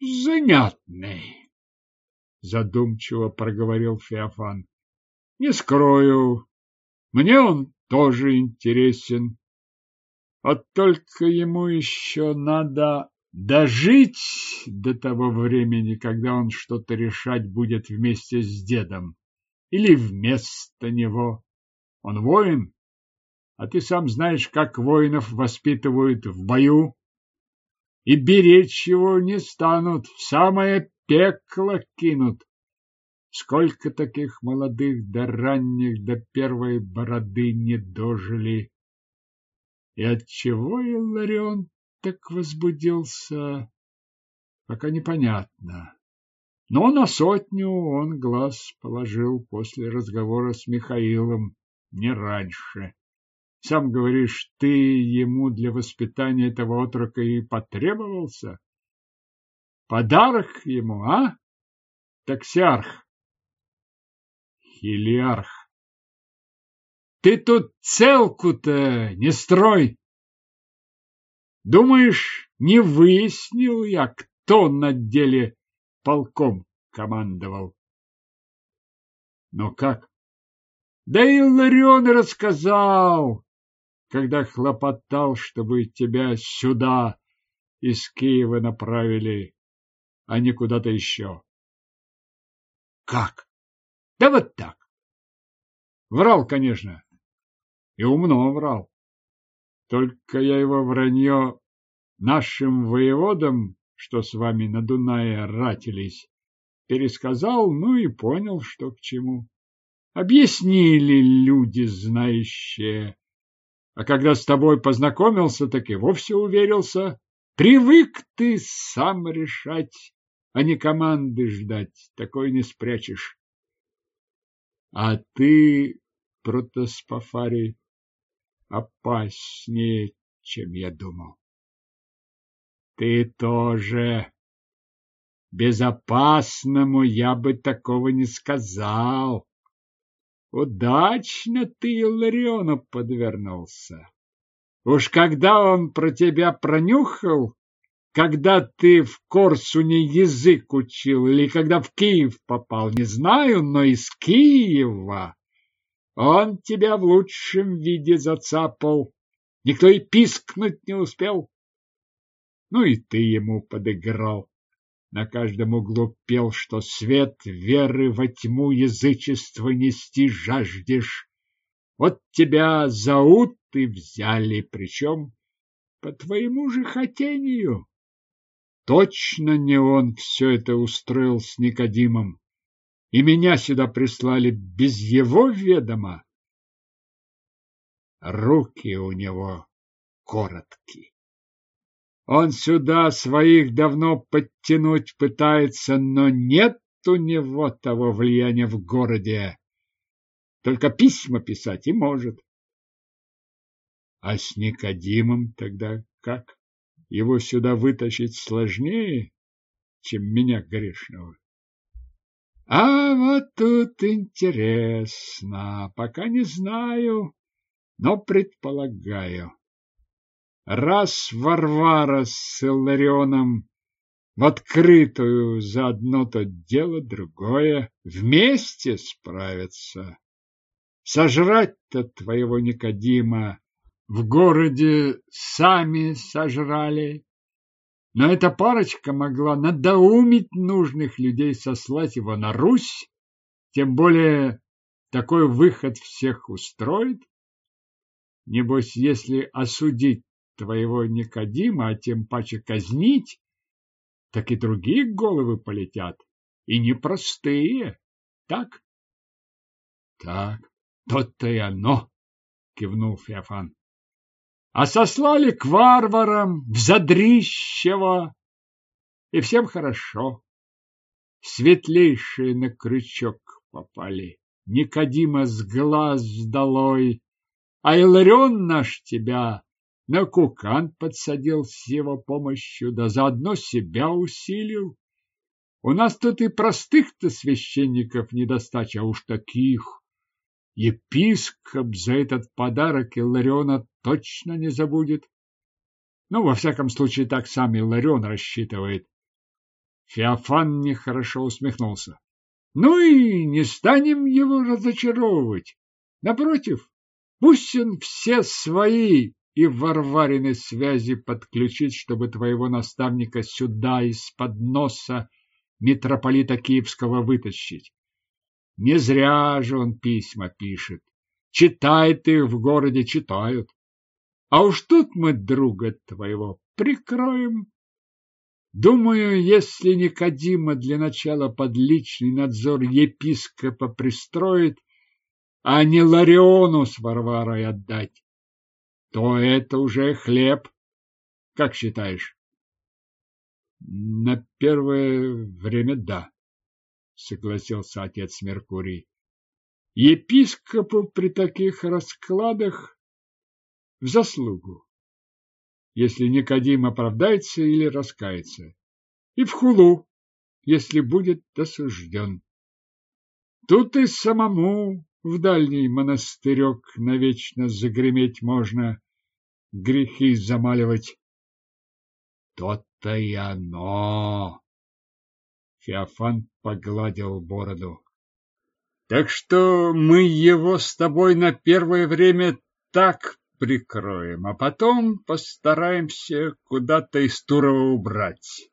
Speaker 1: Занятный, задумчиво проговорил Феофан. Не скрою, мне он тоже интересен. А только ему еще надо дожить до того времени, когда он что-то решать будет вместе с дедом или вместо него. Он воин, а ты сам знаешь, как воинов воспитывают в бою, и беречь его не станут, в самое пекло кинут. Сколько таких молодых до ранних до первой бороды не дожили. И отчего Илларион так возбудился, пока непонятно. Но на сотню он глаз положил после разговора с Михаилом, не раньше. Сам говоришь, ты ему для воспитания этого отрока и потребовался? Подарок ему, а? Таксиарх. Хилиарх. Ты тут целку-то не строй! Думаешь, не выяснил я, кто на деле полком командовал? Но как? Да и Ларион рассказал, когда хлопотал, чтобы тебя сюда из Киева направили, а не куда-то еще. Как? Да вот так. Врал, конечно. И умно врал. Только я его вранье нашим воеводам, что с вами на Дунае ратились, пересказал, ну и понял, что к чему. Объяснили люди, знающие. А когда с тобой познакомился, так и вовсе уверился. Привык ты сам решать, а не команды ждать. Такой не спрячешь. А ты, протоспофарий, опаснее, чем я думал. Ты тоже. Безопасному я бы такого не сказал. Удачно ты Илариону подвернулся. Уж когда он про тебя пронюхал, когда ты в Корсуне язык учил или когда в Киев попал, не знаю, но из Киева он тебя в лучшем виде зацапал. Никто и пискнуть не успел. Ну и ты ему подыграл на каждом углу пел, что свет веры во тьму язычества нести жаждешь. Вот тебя за ут и взяли, причем по твоему же хотению. Точно не он все это устроил с Никодимом, и меня сюда прислали без его ведома. Руки у него короткие. Он сюда своих давно подтянуть пытается, но нет у него того влияния в городе. Только письма писать и может. А с Никодимом тогда как? Его сюда вытащить сложнее, чем меня грешного. А вот тут интересно. Пока не знаю, но предполагаю. Раз Варвара с Илларионом в открытую за одно то дело, другое, вместе справятся. Сожрать-то твоего Никодима в городе сами сожрали. Но эта парочка могла надоумить нужных людей сослать его на Русь, тем более такой выход всех устроит. Небось, если осудить твоего Никодима, а тем паче казнить, так и другие головы полетят, и непростые, так? Так, то-то и оно, кивнул Феофан. А сослали к варварам в Задрищево, и всем хорошо. Светлейшие на крючок попали, Никодима с глаз долой, а Иларион наш тебя на кукан подсадил с его помощью, да заодно себя усилил. У нас тут и простых-то священников недостача, а уж таких. Епископ за этот подарок Илариона точно не забудет. Ну, во всяком случае, так сам Иларион рассчитывает. Феофан нехорошо усмехнулся. Ну и не станем его разочаровывать. Напротив, пусть он все свои и Варвариной связи подключить, чтобы твоего наставника сюда из-под носа митрополита Киевского вытащить. Не зря же он письма пишет. Читает их в городе, читают. А уж тут мы друга твоего прикроем. Думаю, если Никодима для начала под личный надзор епископа пристроит, а не Лариону с Варварой отдать, то это уже хлеб. Как считаешь? На первое время да, согласился отец Меркурий. Епископу при таких раскладах в заслугу, если Никодим оправдается или раскается, и в хулу, если будет осужден. Тут и самому в дальний монастырек навечно загреметь можно, грехи замаливать. То-то и оно. Феофан погладил бороду. Так что мы его с тобой на первое время так прикроем, а потом постараемся куда-то из Турова убрать.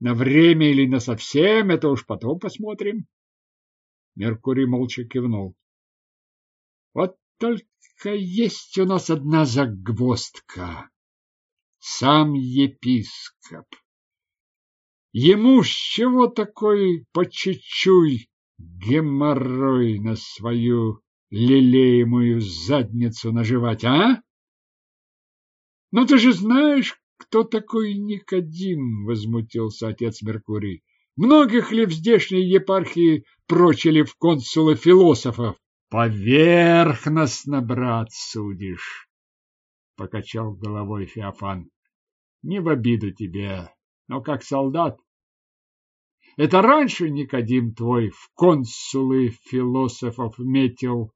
Speaker 1: На время или на совсем, это уж потом посмотрим. Меркурий молча кивнул. Вот только есть у нас одна загвоздка. сам епископ. Ему с чего такой по чуть-чуть геморрой на свою лелеемую задницу наживать, а? Ну ты же знаешь, кто такой Никодим, возмутился отец Меркурий. Многих ли в здешней епархии прочили в консулы философов? Поверхностно, брат, судишь, покачал головой Феофан. Не в обиду тебе, но как солдат. Это раньше Никодим твой в консулы философов метил,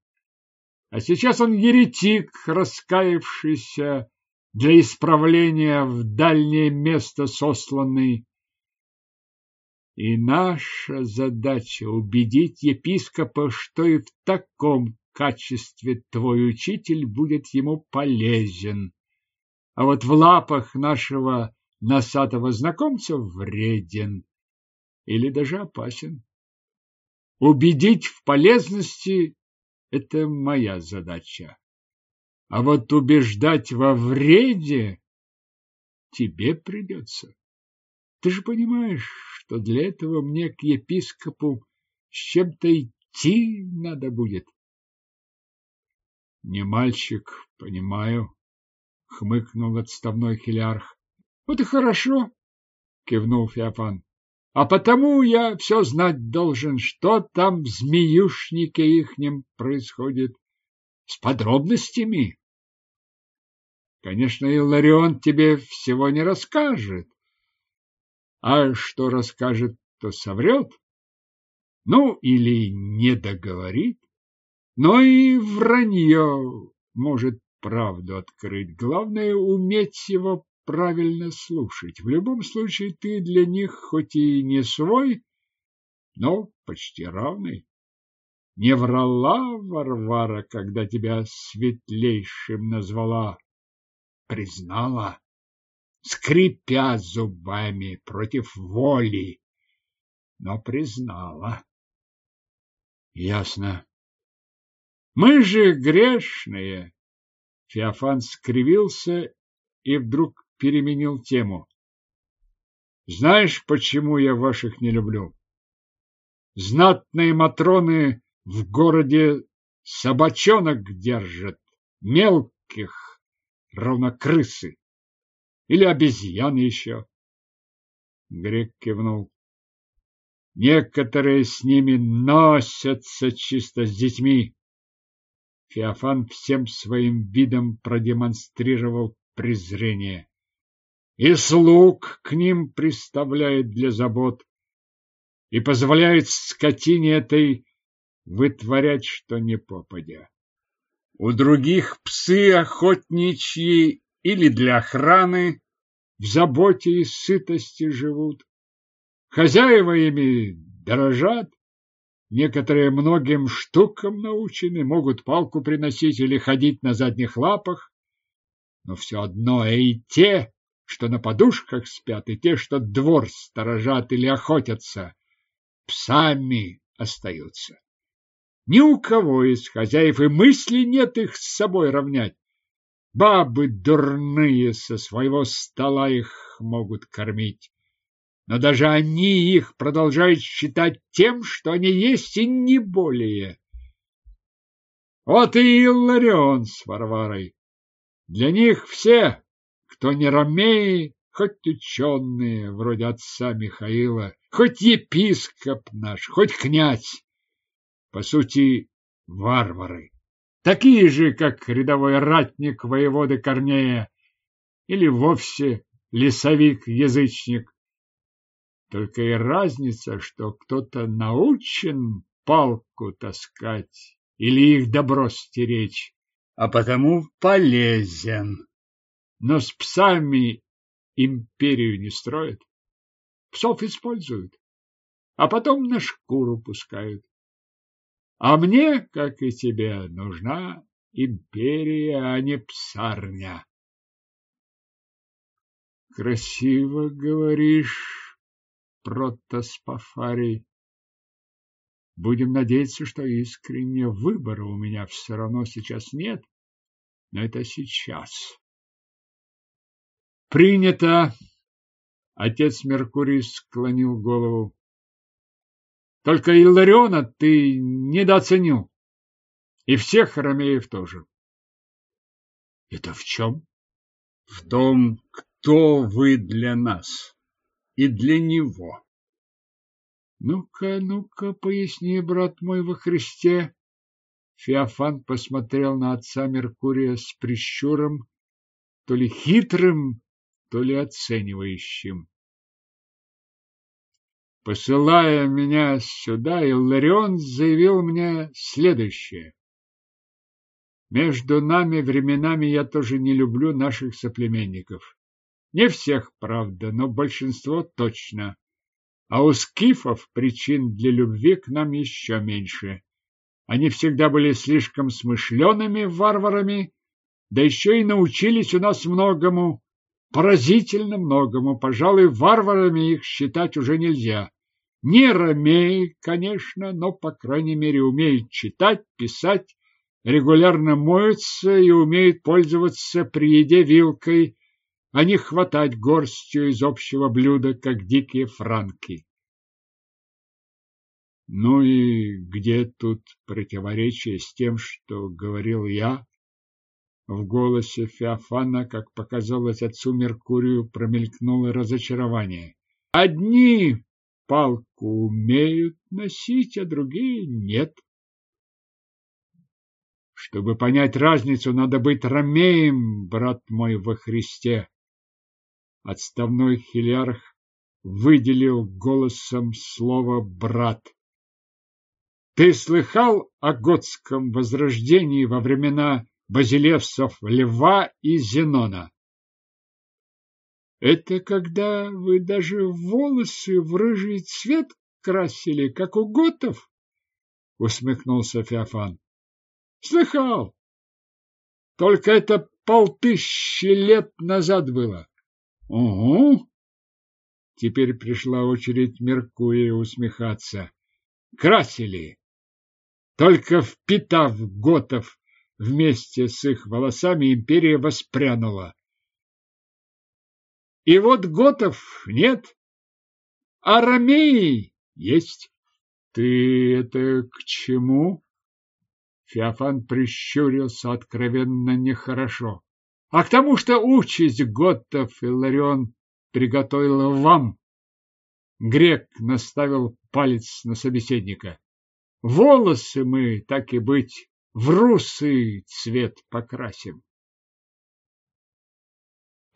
Speaker 1: а сейчас он еретик, раскаявшийся для исправления в дальнее место сосланный. И наша задача убедить епископа, что и в таком качестве твой учитель будет ему полезен. А вот в лапах нашего носатого знакомца вреден или даже опасен. Убедить в полезности – это моя задача. А вот убеждать во вреде тебе придется. Ты же понимаешь, что для этого мне к епископу с чем-то идти надо будет. Не мальчик, понимаю, хмыкнул отставной хилярх. Вот и хорошо, кивнул Феофан. А потому я все знать должен, что там в змеюшнике ихнем происходит с подробностями. Конечно, Илларион тебе всего не расскажет. А что расскажет, то соврет. Ну, или не договорит. Но и вранье может правду открыть. Главное, уметь его правильно слушать. В любом случае, ты для них хоть и не свой, но почти равный. Не врала Варвара, когда тебя светлейшим назвала признала, скрипя зубами против воли, но признала. Ясно. Мы же грешные. Феофан скривился и вдруг переменил тему. Знаешь, почему я ваших не люблю? Знатные матроны в городе собачонок держат, мелких, ровно крысы. Или обезьяны еще. Грек кивнул. Некоторые с ними носятся чисто с детьми. Феофан всем своим видом продемонстрировал презрение. И слуг к ним приставляет для забот, и позволяет скотине этой вытворять, что не попадя. У других псы охотничьи или для охраны в заботе и сытости живут. Хозяева ими дорожат, некоторые многим штукам научены, могут палку приносить или ходить на задних лапах, но все одно и те, что на подушках спят, и те, что двор сторожат или охотятся, псами остаются. Ни у кого из хозяев и мысли нет их с собой равнять. Бабы дурные со своего стола их могут кормить. Но даже они их продолжают считать тем, что они есть и не более. Вот и Илларион с Варварой. Для них все, кто не ромеи, хоть ученые, вроде отца Михаила, хоть епископ наш, хоть князь, по сути, варвары. Такие же, как рядовой ратник воеводы Корнея или вовсе лесовик-язычник. Только и разница, что кто-то научен палку таскать или их добро стеречь, а потому полезен. Но с псами империю не строят. Псов используют, а потом на шкуру пускают. А мне, как и тебе, нужна империя, а не псарня. Красиво говоришь, протоспофарий. Будем надеяться, что искренне выбора у меня все равно сейчас нет, но это сейчас. Принято. Отец Меркурий склонил голову. Только Иллариона ты недооценил. И всех Ромеев тоже. Это в чем? В том, кто вы для нас и для него. Ну-ка, ну-ка, поясни, брат мой во Христе. Феофан посмотрел на отца Меркурия с прищуром, то ли хитрым, то ли оценивающим. Посылая меня сюда, Илларион заявил мне следующее. Между нами временами я тоже не люблю наших соплеменников. Не всех, правда, но большинство точно. А у скифов причин для любви к нам еще меньше. Они всегда были слишком смышленными варварами, да еще и научились у нас многому, поразительно многому. Пожалуй, варварами их считать уже нельзя. Не ромеи, конечно, но, по крайней мере, умеют читать, писать регулярно моются и умеют пользоваться при еде вилкой, а не хватать горстью из общего блюда, как дикие франки. Ну и где тут противоречие с тем, что говорил я? В голосе Феофана, как показалось отцу Меркурию, промелькнуло разочарование. Одни палку умеют носить, а другие нет. Чтобы понять разницу, надо быть ромеем, брат мой во Христе. Отставной хилярх выделил голосом слово «брат». Ты слыхал о готском возрождении во времена базилевсов Льва и Зенона? Это когда вы даже волосы в рыжий цвет красили, как у готов? Усмехнулся Феофан. Слыхал. Только это полтыщи лет назад было. Угу. Теперь пришла очередь Меркурия усмехаться. Красили. Только впитав готов вместе с их волосами, империя воспрянула. И вот готов нет, а ромеи есть. Ты это к чему? Феофан прищурился откровенно нехорошо. А к тому, что участь Готтов Иларион приготовила вам. Грек наставил палец на собеседника. Волосы мы, так и быть, в русый цвет покрасим.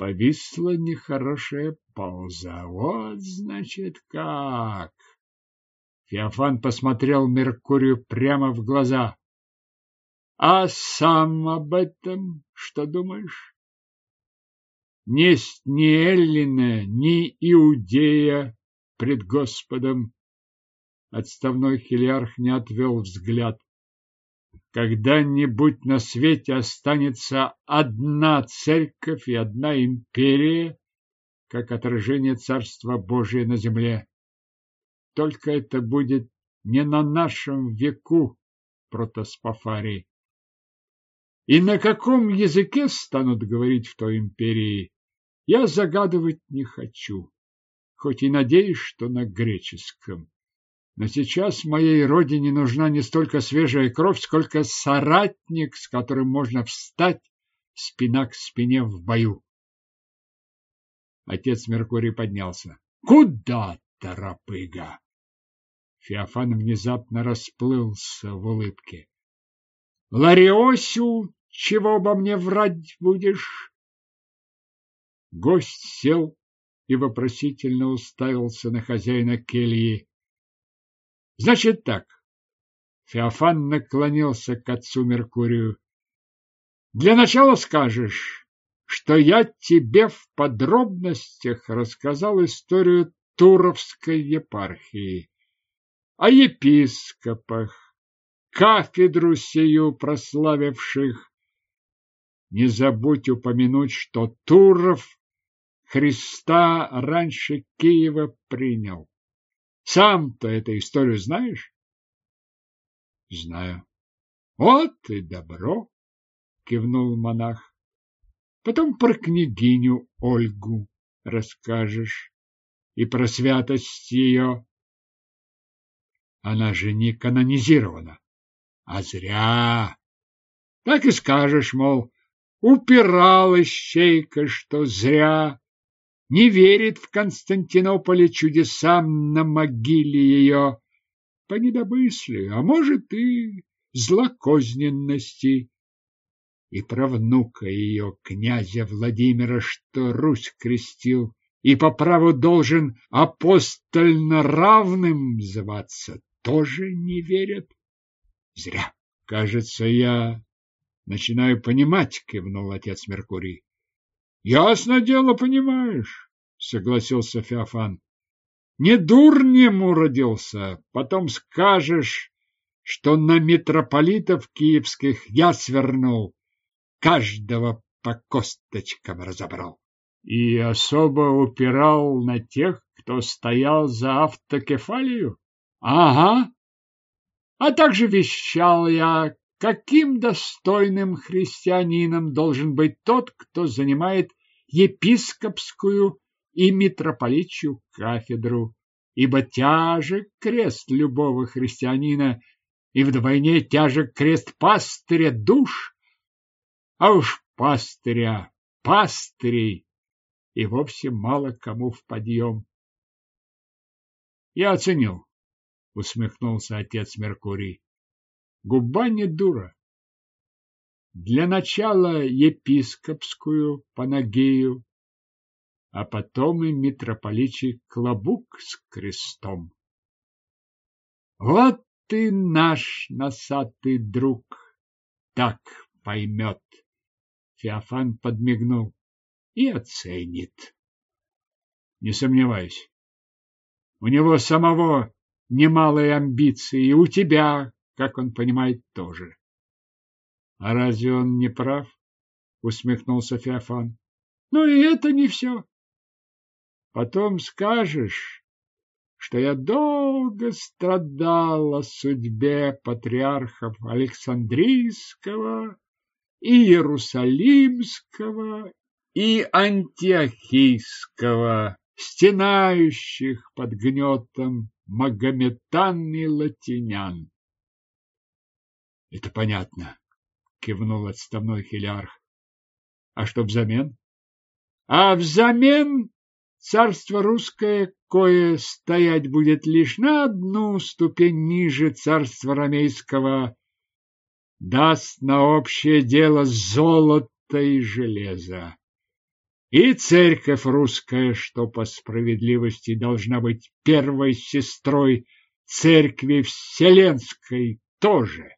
Speaker 1: Повисла нехорошая пауза. Вот, значит, как. Феофан посмотрел Меркурию прямо в глаза. А сам об этом что думаешь? Несть ни Эллина, ни Иудея пред Господом. Отставной хилиарх не отвел взгляд. Когда-нибудь на свете останется одна церковь и одна империя, как отражение Царства Божия на земле. Только это будет не на нашем веку, протоспофарий. И на каком языке станут говорить в той империи, я загадывать не хочу, хоть и надеюсь, что на греческом. Но сейчас моей родине нужна не столько свежая кровь, сколько соратник, с которым можно встать спина к спине в бою. Отец Меркурий поднялся. Куда, торопыга? Феофан внезапно расплылся в улыбке. Лариосю, чего обо мне врать будешь? Гость сел и вопросительно уставился на хозяина кельи. Значит так. Феофан наклонился к отцу Меркурию. Для начала скажешь, что я тебе в подробностях рассказал историю Туровской епархии, о епископах, кафедру сию прославивших. Не забудь упомянуть, что Туров Христа раньше Киева принял. Сам-то эту историю знаешь? Знаю. Вот и добро, кивнул монах. Потом про княгиню Ольгу расскажешь и про святость ее. Она же не канонизирована. А зря. Так и скажешь, мол, упирал ищейка, что зря не верит в Константинополе чудесам на могиле ее по недомыслию, а может и злокозненности. И про внука ее, князя Владимира, что Русь крестил, и по праву должен апостольно равным зваться, тоже не верят. Зря. Кажется, я начинаю понимать, кивнул отец Меркурий. Ясно дело, понимаешь, согласился Феофан. Не дурнем уродился, потом скажешь, что на митрополитов киевских я свернул, каждого по косточкам разобрал. И особо упирал на тех, кто стоял за автокефалию? Ага. А также вещал я, каким достойным христианином должен быть тот, кто занимает епископскую и митрополичью кафедру, ибо тяжек крест любого христианина, и вдвойне тяжек крест пастыря душ, а уж пастыря, пастырей, и вовсе мало кому в подъем. Я оценил, усмехнулся отец Меркурий. Губа не дура. Для начала епископскую Панагею, а потом и митрополичий Клобук с крестом. Вот ты наш носатый друг, так поймет. Феофан подмигнул и оценит. Не сомневаюсь. У него самого немалые амбиции, и у тебя, как он понимает, тоже. А разве он не прав? Усмехнулся Феофан. Ну и это не все. Потом скажешь, что я долго страдал о судьбе патриархов Александрийского и Иерусалимского и Антиохийского, стенающих под гнетом магометан и латинян. Это понятно, кивнул отставной хилиарх. А что взамен? А взамен царство русское, кое стоять будет лишь на одну ступень ниже царства ромейского, даст на общее дело золото и железо. И церковь русская, что по справедливости должна быть первой сестрой церкви вселенской, тоже.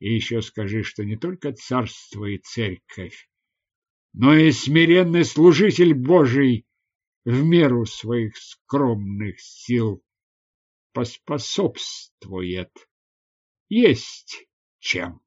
Speaker 1: И еще скажи, что не только царство и церковь, но и смиренный служитель Божий в меру своих скромных сил поспособствует. Есть чем.